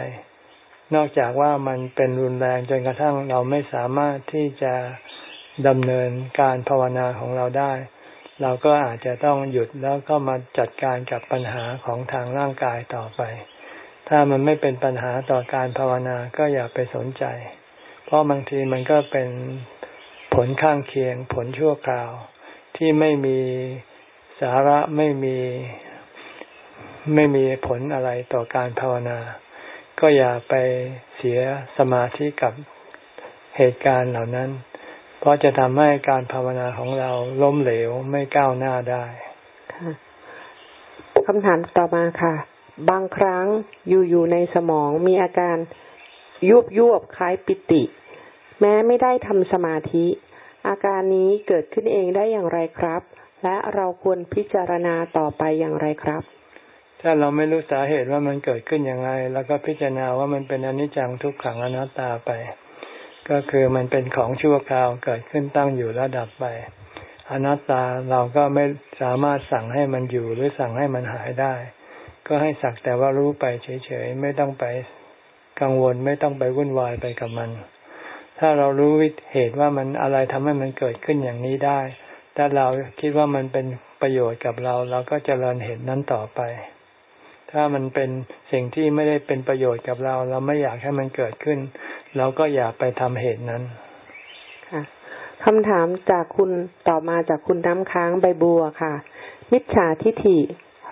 นอกจากว่ามันเป็นรุนแรงจนกระทั่งเราไม่สามารถที่จะดำเนินการภาวนาของเราได้ เราก็อาจจะต้องหยุดแล้วก็มาจัดการกับปัญหาของทางร่างกายต่อไป ถ้ามันไม่เป็นปัญหาต่อการภาวนาก็อย่าไปสนใจ เพราะบางทีมันก็เป็นผลข้างเคียงผลชั่วคราวที่ไม่มี สาระไม่มีไม่มีผลอะไรต่อการภาวนา ก็อย่าไปเสียสมาธิกับเหตุการณ์เหล่านั้น เพราะจะทำให้การภาวนาของเราล้มเหลวไม่ก้าวหน้าได้ค่ะคำถามต่อมาค่ะ บางครั้งอยู่ๆในสมองมีอาการยุบยุบคล้ายปิติ แม้ไม่ได้ทำสมาธิ อาการนี้เกิดขึ้นเองได้อย่างไรครับ และเราควรพิจารณาต่อไปอย่างไรครับ ถ้าเราไม่รู้สาเหตุว่ามันเกิดขึ้นอย่างไร แล้วก็พิจารณาว่ามันเป็นอนิจจังทุกขังอนัตตาไป ก็คือมันเป็นของชั่วคราวเกิดขึ้นตั้งอยู่ระดับไป อนัตตาเราก็ไม่สามารถสั่งให้มันอยู่หรือสั่งให้มันหายได้ ก็ให้สักแต่ว่ารู้ไปเฉยๆไม่ต้องไปกังวลไม่ต้องไปวุ่นวายไปกับมัน ถ้าเรารู้วิเหตุว่ามันอะไรทำให้มันเกิดขึ้นอย่างนี้ได้ ถ้าเราคิดว่ามันเป็นประโยชน์กับเรา เราก็จเจริญเหตุนั้นต่อไป ถ้ามันเป็นสิ่งที่ไม่ได้เป็นประโยชน์กับเรา เราไม่อยากให้มันเกิดขึ้น เราก็อย่าไปทำเหตุนั้นค่ะคำถามจากคุณต่อมาจากคุณน้ำค้างใบบัวค่ะ มิจฉาทิฐิ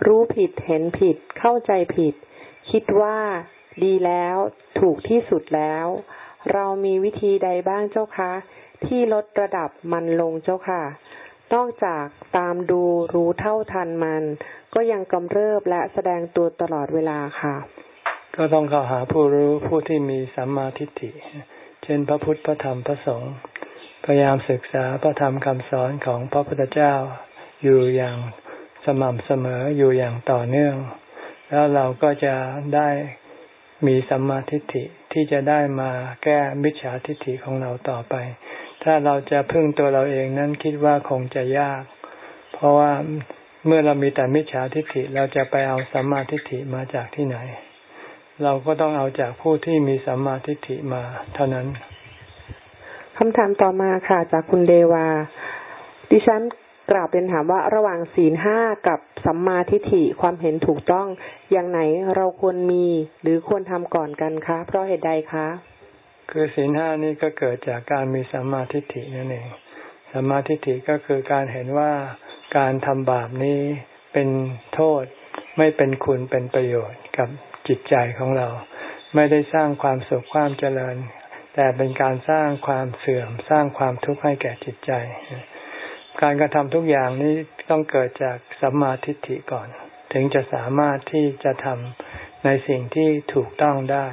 รู้ผิดเห็นผิด เข้าใจผิด คิดว่าดีแล้วถูกที่สุดแล้ว เรามีวิธีใดบ้างเจ้าคะ ที่ลดระดับมันลงเจ้าค่ะ นอกจากตามดูรู้เท่าทันมัน ก็ยังกำเริบและแสดงตัวตลอดเวลาค่ะ ก็ต้องเข้าหาผู้รู้ผู้ที่มีสัมมาทิฏฐิ เช่นพระพุทธพระธรรมพระสงฆ์พยายามศึกษาพระธรรมคำสอนของพระพุทธเจ้าอยู่อย่างสม่ำเสมออยู่อย่างต่อเนื่อง แล้วเราก็จะได้มีสัมมาทิฏฐิที่จะได้มาแก้มิจฉาทิฏฐิของเราต่อไป ถ้าเราจะพึ่งตัวเราเองนั้นคิดว่าคงจะยาก เพราะว่าเมื่อเรามีแต่มิจฉาทิฏฐิเราจะไปเอาสัมมาทิฏฐิมาจากที่ไหน เราก็ต้องเอาจากผู้ที่มีสัมมาทิฏฐิมาเท่านั้นคำถามต่อมาค่ะจากคุณเดวา ดิฉันกราบเป็นถามว่าระหว่างศีลห้ากับสัมมาทิฏฐิความเห็นถูกต้องอย่างไหนเราควรมีหรือควรทำก่อนกันคะ เพราะเหตุใดคะ คือศีลห้านี่ก็เกิดจากการมีสัมมาทิฏฐินั่นเองสัมมาทิฏฐิก็คือการเห็นว่าการทำบาปนี้เป็นโทษ ไม่เป็นคุณเป็นประโยชน์กับจิตใจของเรา ไม่ได้สร้างความสุขความเจริญ แต่เป็นการสร้างความเสื่อมสร้างความทุกข์ให้แก่จิตใจ การกระทำทุกอย่างนี้ต้องเกิดจากสัมมาทิฏฐิก่อน ถึงจะสามารถที่จะทำในสิ่งที่ถูกต้องได้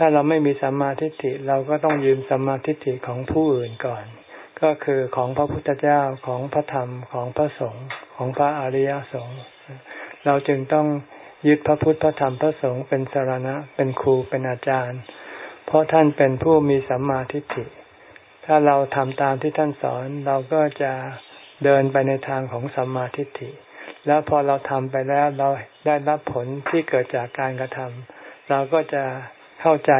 ถ้าเราไม่มีสัมมาทิฏฐิเราก็ต้องยืมสัมมาทิฏฐิของผู้อื่นก่อน ก็คือของพระพุทธเจ้าของพระธรรมของพระสงฆ์ของพระอริยสงฆ์เราจึงต้องยึดพระพุทธพระธรรมพระสงฆ์เป็นสารณะ เป็นครูเป็นอาจารย์ เพราะท่านเป็นผู้มีสัมมาทิฏฐิ ถ้าเราทำตามที่ท่านสอนเราก็จะเดินไปในทางของสัมมาทิฏฐิ แล้วพอเราทำไปแล้วเราได้รับผลที่เกิดจากการกระทำเราก็จะ เข้าใจ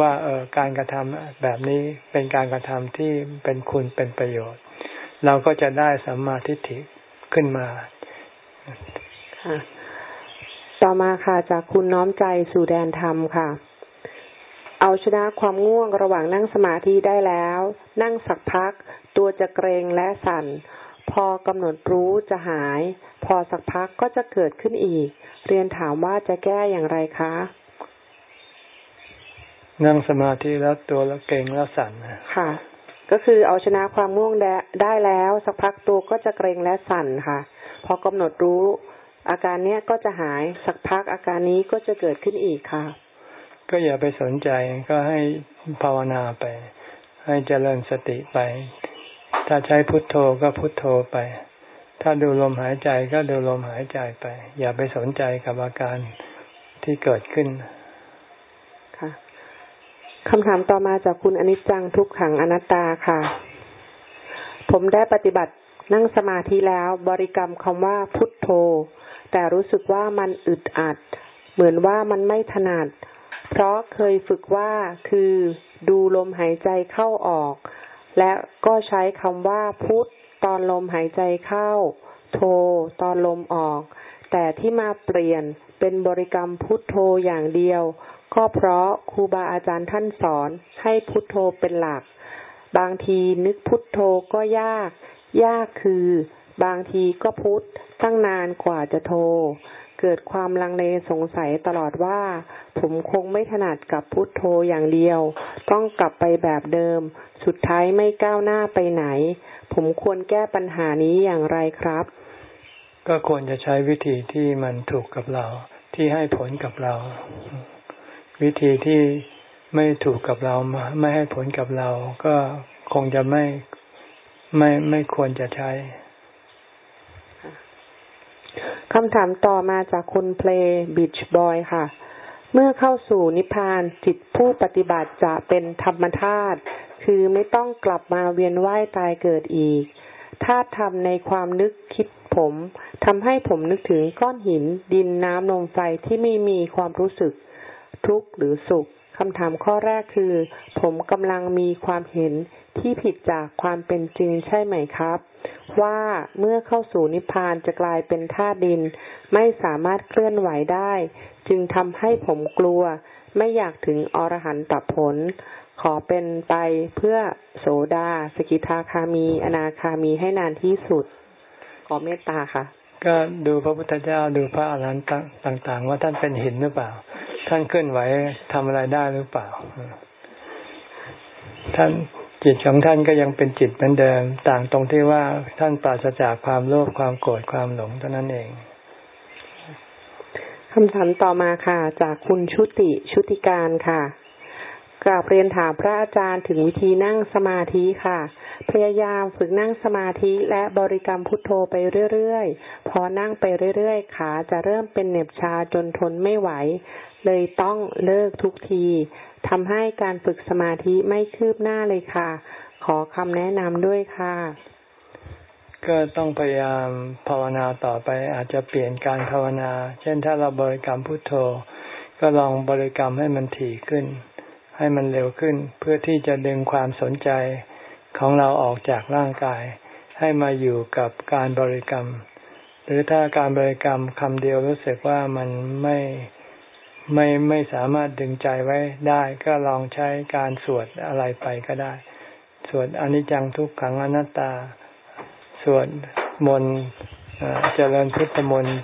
ว่าเออการกระทำแบบนี้เป็นการกระทำที่เป็นคุณเป็นประโยชน์ เราก็จะได้สัมมาทิฏฐิขึ้นมาค่ะต่อมาค่ะจากคุณน้อมใจสู่แดนธรรมค่ะ เอาชนะความง่วงระหว่างนั่งสมาธิได้แล้ว นั่งสักพัก ตัวจะเกรงและสั่น พอกำหนดรู้จะหาย พอสักพักก็จะเกิดขึ้นอีก เรียนถามว่าจะแก้อย่างไรคะ นั่งสมาธิแล้วตัวแล้วเกรงแล้วสั่นค่ะ ก็คือเอาชนะความง่วงได้แล้วสักพักตัวก็จะเกรงและสั่นค่ะ พอกำหนดรู้อาการเนี้ยก็จะหายสักพักอาการนี้ก็จะเกิดขึ้นอีกค่ะ ก็อย่าไปสนใจก็ให้ภาวนาไป ให้เจริญสติไป ถ้าใช้พุทโธก็พุทโธไป ถ้าดูลมหายใจก็ดูลมหายใจไป อย่าไปสนใจกับอาการที่เกิดขึ้นค่ะ คำถามต่อมาจากคุณอนิจจังทุกขังอนัตตาค่ะ ผมได้ปฏิบัตินั่งสมาธิแล้วบริกรรมคำว่าพุทโธ แต่รู้สึกว่ามันอึดอัด เหมือนว่ามันไม่ถนัด เพราะเคยฝึกว่าคือดูลมหายใจเข้าออก และก็ใช้คำว่าพุทตอนลมหายใจเข้าโทตอนลมออก แต่ที่มาเปลี่ยนเป็นบริกรรมพุทโธอย่างเดียว ก็เพราะครูบาอาจารย์ท่านสอนให้พุทโธเป็นหลัก บางทีนึกพุทโธก็ยาก ยากคือบางทีก็พุทตั้งนานกว่าจะโทเกิดความลังเลสงสัยตลอดว่า ผมคงไม่ถนัดกับพุทโธอย่างเดียว ต้องกลับไปแบบเดิม สุดท้ายไม่ก้าวหน้าไปไหน ผมควรแก้ปัญหานี้อย่างไรครับ ก็ควรจะใช้วิธีที่มันถูกกับเราที่ให้ผลกับเรา วิธีที่ไม่ถูกกับเราไม่ให้ผลกับเรา ก็คงจะไม่ไม่ไม่ควรจะใช้คำถามต่อมาจากคุณเพลย์บิชบอยค่ะ เมื่อเข้าสู่นิพพานจิตผู้ปฏิบัติจะเป็นธรรมธาตุคือไม่ต้องกลับมาเวียนว่ายตายเกิดอีกถ้าทำในความนึกคิดผมทำให้ผมนึกถึงก้อนหิน ดินน้ำลมไฟที่ไม่มีความรู้สึก ทุกข์หรือสุขคำถามข้อแรกคือ ผมกำลังมีความเห็นที่ผิดจากความเป็นจริงใช่ไหมครับ ว่าเมื่อเข้าสู่นิพพานจะกลายเป็นธาตุดิน ไม่สามารถเคลื่อนไหวได้ จึงทำให้ผมกลัว ไม่อยากถึงอรหันตผล ขอเป็นไปเพื่อโสดา สกิทาคามี อนาคามีให้นานที่สุด ขอเมตตาค่ะ ก็ดูพระพุทธเจ้าดูพระอรหันต์ต่างๆ ว่าท่านเป็นหินหรือเปล่า ท่านเคลื่อนไหวทำอะไรได้หรือเปล่า ท่านจิตของท่านก็ยังเป็นจิตเหมือนเดิม ต่างตรงที่ว่าท่านปราศจากความโลภความโกรธความหลงเท่านั้นเองคำถามต่อมาค่ะ จากคุณชุติชุติการค่ะ กราบเรียนถามพระอาจารย์ถึงวิธีนั่งสมาธิค่ะ พยายามฝึกนั่งสมาธิและบริกรรมพุทโธไปเรื่อยๆ พอนั่งไปเรื่อยๆ ขาจะเริ่มเป็นเหน็บชาจนทนไม่ไหว เลยต้องเลิกทุกทีทำให้การฝึกสมาธิไม่คืบหน้าเลยค่ะ ขอคำแนะนำด้วยค่ะ ก็ต้องพยายามภาวนาต่อไปอาจจะเปลี่ยนการภาวนา เช่นถ้าเราบริกรรมพุทโธ ก็ลองบริกรรมให้มันถี่ขึ้น ให้มันเร็วขึ้น เพื่อที่จะดึงความสนใจของเราออกจากร่างกาย ให้มาอยู่กับการบริกรรม หรือถ้าการบริกรรมคำเดียวรู้สึกว่ามันไม่ไม่ไม่สามารถดึงใจไว้ได้ ก็ลองใช้การสวดอะไรไปก็ได้ สวดอนิจจังทุกขังอนัตตา สวดมนต์เจริญพุทธมนต์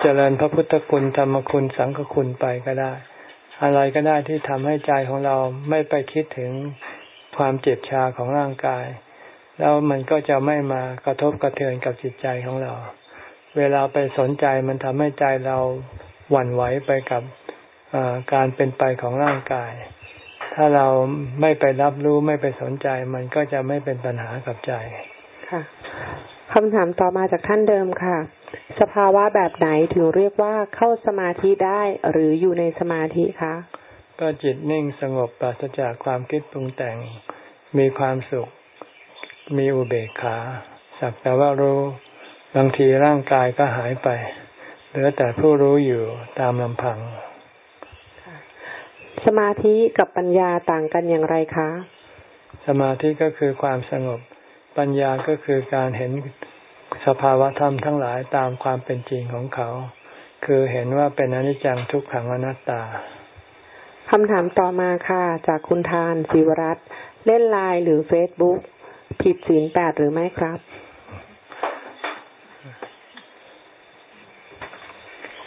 เจริญพระพุทธคุณธรรมคุณสังฆคุณไปก็ได้ อะไรก็ได้ที่ทำให้ใจของเราไม่ไปคิดถึงความเจ็บชาของร่างกาย แล้วมันก็จะไม่มากระทบกระเทือนกับจิตใจของเรา เวลาไปสนใจมันทำให้ใจเราหวั่นไหวไปกับการเป็นไปของร่างกาย ถ้าเราไม่ไปรับรู้ไม่ไปสนใจ มันก็จะไม่เป็นปัญหากับใจ ค่ะคำถามต่อมาจากท่านเดิมค่ะ สภาวะแบบไหนถึงเรียกว่าเข้าสมาธิได้หรืออยู่ในสมาธิคะ ก็จิตนิ่งสงบปราศจากความคิดปรุงแต่ง มีความสุข มีอุเบกขา สักแต่ว่ารู้บางทีร่างกายก็หายไป เหลือแต่ผู้รู้อยู่ตามลำพัง สมาธิกับปัญญาต่างกันอย่างไรคะ สมาธิก็คือความสงบ ปัญญาก็คือการเห็นสภาวะธรรมทั้งหลายตามความเป็นจริงของเขา คือเห็นว่าเป็นอนิจจังทุกขังอนัตตาคำถามต่อมาค่ะ จากคุณทานศิวรัตเล่นไลน์หรือเฟซบุ๊กผิดศีลแปดหรือไม่ครับ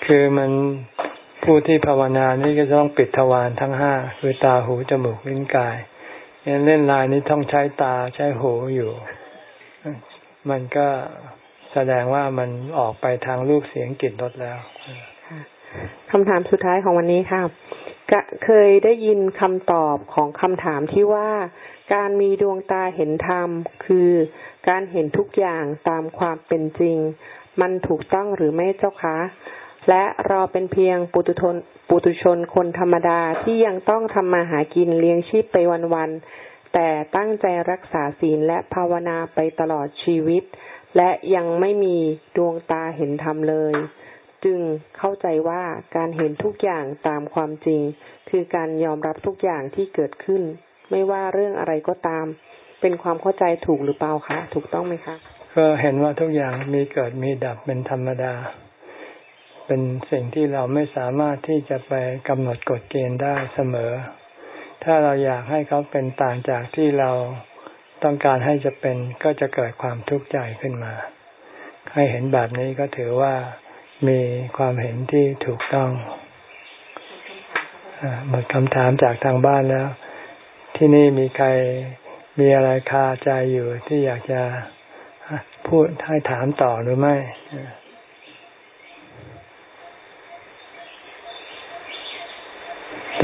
คือมันผู้ที่ภาวนานี่ก็ต้องปิดทวารทั้งห้าคือตาหูจมูกลิ้นกายเล่นลายนี้ต้องใช้ตาใช้หูอยู่ มันก็แสดงว่ามันออกไปทางรูปเสียงกลิ่นรสแล้วคำถามสุดท้ายของวันนี้ค่ะเคยได้ยินคำตอบของคำถามที่ว่า การมีดวงตาเห็นธรรม คือการเห็นทุกอย่างตามความเป็นจริง มันถูกต้องหรือไม่เจ้าคะ และเราเป็นเพียงปุตุชนปุตุชนคนธรรมดาที่ยังต้องทำมาหากินเลี้ยงชีพไปวัน แต่ตั้งใจรักษาศีลและภาวนาไปตลอดชีวิต และยังไม่มีดวงตาเห็นธรรมเลย จึงเข้าใจว่าการเห็นทุกอย่างตามความจริง คือการยอมรับทุกอย่างที่เกิดขึ้น ไม่ว่าเรื่องอะไรก็ตาม เป็นความเข้าใจถูกหรือเปล่าคะ ถูกต้องไหมคะก็เห็นว่าทุกอย่างมีเกิดมีดับเป็นธรรมดา เป็นสิ่งที่เราไม่สามารถที่จะไปกำหนดกฎเกณฑ์ได้เสมอ ถ้าเราอยากให้เขาเป็นต่างจากที่เราต้องการให้จะเป็นก็จะเกิดความทุกข์ใจขึ้นมา ให้เห็นแบบนี้ก็ถือว่ามีความเห็นที่ถูกต้องหมดคำถามจากทางบ้านแล้ว ที่นี่มีใครมีอะไรคาใจอยู่ที่อยากจะพูดให้ถามต่อหรือไม่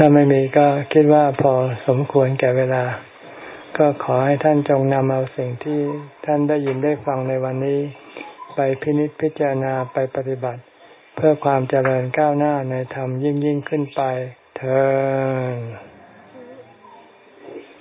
ถ้าไม่มีก็คิดว่าพอสมควรแก่เวลา ก็ขอให้ท่านจงนำเอาสิ่งที่ท่านได้ยินได้ฟังในวันนี้ ไปพินิจพิจารณาไปปฏิบัติ เพื่อความเจริญก้าวหน้าในธรรมยิ่งยิ่งขึ้นไปเธอ